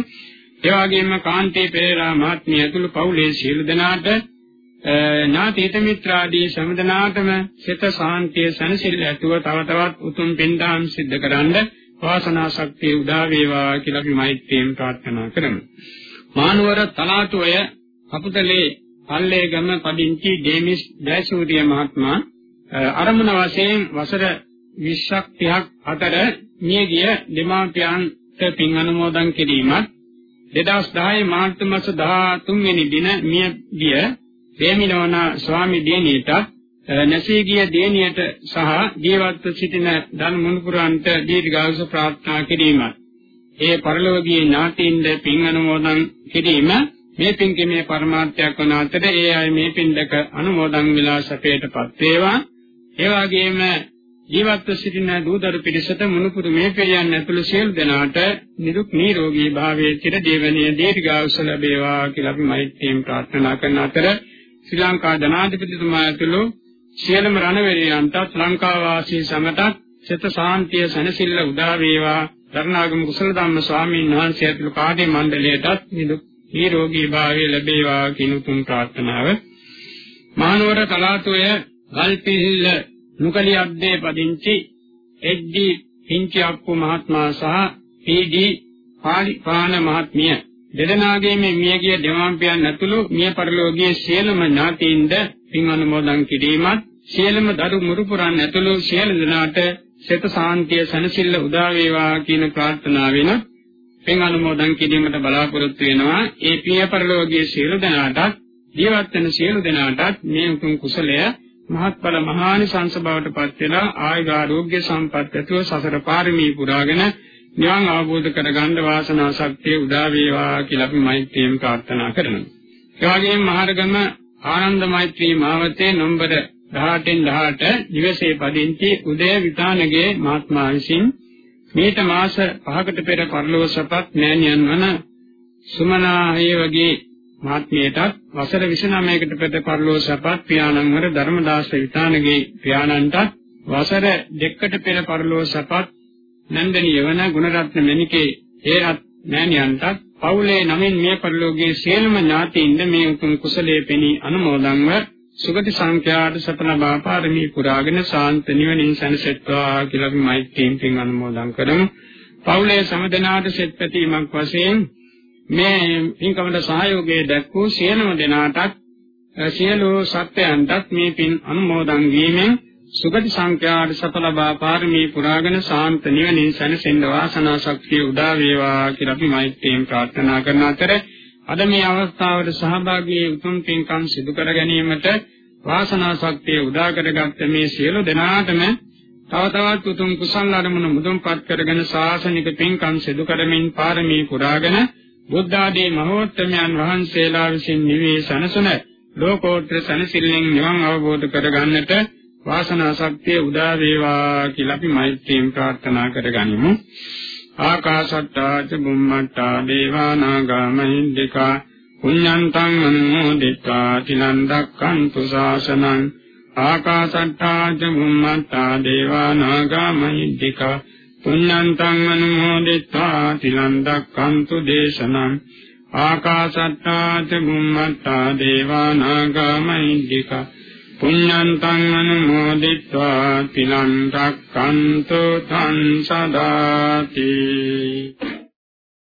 ඒ වගේම කාන්තේ පෙරේරා මහත්මිය ඇතුළු පවුලේ සියලු දෙනාට ඥාතිත මිත්‍රාදී සම්දනාතම සිත සාන්තිය සනසිල් ඇතුව තව තවත් උතුම් පින්දාම් සිද්ධ කරන්න වාසනා ශක්තිය උදා වේවා කියලා අපි මෛත්‍රියෙන් ප්‍රාර්ථනා කරමු. මානවර තලාටුවය කපුතලේ පල්ලේගම පදිංචි ඩේමිස් දයසූරිය මහත්මයා අරමුණ වශයෙන් වසර 20ක් 30ක් අතර මියගිය දෙමාපියන්ට පින් අනුමෝදන් කිරීමත් 2010 මාර්තු මාස 13 වෙනි දින මියගිය දේමිනෝන ස්වාමි දිනියට නැසී ගිය දිනියට සහ ජීවත්ව සිටින ධන මුණුපුරන්ට දීර්ඝායුෂ ප්‍රාර්ථනා කිරීමත්. ඒ පරලෝකීය ඥාතීන්ද පින් අනුමෝදන් කිරීම මේ පින්කමේ පරමාර්ථයක් වන අතර ඒ අය මේ පින්දක අනුමෝදන් විලා සැපයටපත් වේවා. ඒ වගේම ජීවත්ව සිටින දූදරු පිරිසට මුණුපුරු මේ පිළියන් ඇතුළු සියලු දෙනාට නිරුක් නිරෝගී භාවයේ චිර ජීවනයේ දීර්ඝායුෂ ලැබේවා කියලා අපි මෛත්‍රියෙන් ප්‍රාර්ථනා කරන අතර ශ්‍රී ලංකා ජනාධිපතිතුමා ඇතුළු සියලුම රණවැරියන්ටත් ලංකා වාසී සමටත් සිත සාන්තිය සැනසෙල්ල උදා වේවා. ධර්ණාගම කුසල ධම්ම ස්වාමීන් වහන්සේ ඇතුළු කාර්ය මණ්ඩලයටත් නිදුක් නිරෝගී භාවය ලැබේවා කියන උතුම් ප්‍රාර්ථනාව. මහනුවර කලාතුය ගල්පිහිල්ල නුකලියද්දේ පදිංචි එඩ්ඩි පිංචි අප්පු මහත්මයා සහ පීඩි පාලිපාන මහත්මිය. දෙදෙනාගේ මේ මියගිය දෙමාපියන් ඇතුළු මිය පරලෝකීය සියලුම ඥාතීන්ද පින් අනුමෝදන් කිරීමත් සියලුම දරු මුරුපුරන් ඇතුළු සියලු දෙනාට සිත සාන්තිය සනසිල්ල උදා වේවා කියන ප්‍රාර්ථනාවෙන් පින් අනුමෝදන් කිරීමට බලාපොරොත්තු වෙනවා ඒ පිය පරලෝකීය සියලු දෙනාටත් ජීවත් වෙන සියලු දෙනාටත් මේ උතුම් කුසලය මහත්ඵල මහානිසංස බවට පත් වෙලා ආයුර ආෝග්‍ය සම්පත් ඇතුව සසර පාරමී පුරාගෙන නිවන් අවබෝධ කරගන්න වාසනාව ශක්තිය උදා වේවා කියලා අපි මෛත්‍රියෙන් ප්‍රාර්ථනා කරනවා. ඒ වගේම මහරගම ආනන්ද මෛත්‍රී මාවතේ නම්බර 18න් 18 නිවසේ පදිංචි උදය විතානගේ මහත්මයා විසින් මේත මාස 5කට පෙර පරලෝසපත් මෑණියන් වන සුමනා හේවගේ මහත්මියටත් වසර 29කට පෙර පරලෝ සපත් පියාණන් වර ධර්මදාස විතානගේ පියාණන්ටත් වසර දෙකකට පෙර පරලෝ සපත් නන්දනීය වන ගුණරත්න මෙනිකේ හේරත් මෑණියන්ටත් පවුලේ නමින් මේ පරිලෝකයේ සියලුම ඥාතීන්ද මේ උතුම් කුසලයේ පෙනී අනුමෝදන්ව සුගති සංඛ්‍යාත සපන බාපාරමී පුරාගෙන සාන්ත නිවනින් සැනසෙත්වා කියලා අපි මෛත්‍රියෙන් පින් අනුමෝදන් කරමු. පවුලේ සමදනාට සෙත් පැතීමක් වශයෙන් මේ පින්කමට සහයෝගය දක්වූ සියලුම දෙනාටත් සියලු සත්‍යයන්ටත් මේ පින් අනුමෝදන් වීමෙන් සුගති සංඛ්‍යාට සත ලබා පාරමී පුරාගෙන සාන්ත නිවනින් සැනසෙන්න වාසනා ශක්තිය උදා වේවා කියලා අපි මෛත්‍රියෙන් ප්‍රාර්ථනා කරන අතර අද මේ අවස්ථාවට සහභාගී උතුම් පින්කම් සිදු කර ගැනීමට වාසනා ශක්තිය උදා කරගත්ත මේ සියලු දෙනාටම තව තවත් උතුම් කුසල් අරමුණු මුදුන්පත් කරගෙන ශාසනික පින්කම් සිදු කරමින් පාරමී පුරාගෙන බුද්ධ ආදී මහෝත්තමයන් වහන්සේලා විසින් නිවී සනසන ලෝකෝත්තර සනසිල්ලෙන් නිවන් අවබෝධ කරගන්නට වාසනා ශක්තිය උදා වේවා කියලා අපි මෛත්‍රියෙන් ප්‍රාර්ථනා කරගනිමු. ආකාශට්ටා ච බුම්මට්ටා දේවා නාග මහින්దికා පුඤ්ඤන්තං අනුමෝදිතා තිලං දක්ඛන්තු ශාසනං. ආකාශට්ටා ච බුම්මට්ටා දේවා නාග මහින්దికා පුඤ්ඤන්තං අනුමෝදිතා තිලං දක්ඛන්තු දේශනං. ආකාශට්ටා ච බුම්මට්ටා දේවා නාග මහින්దికා පුඤ්ඤන්තං අනුමෝදිत्वा තිලන් දක්ඛන්තු තං සදාති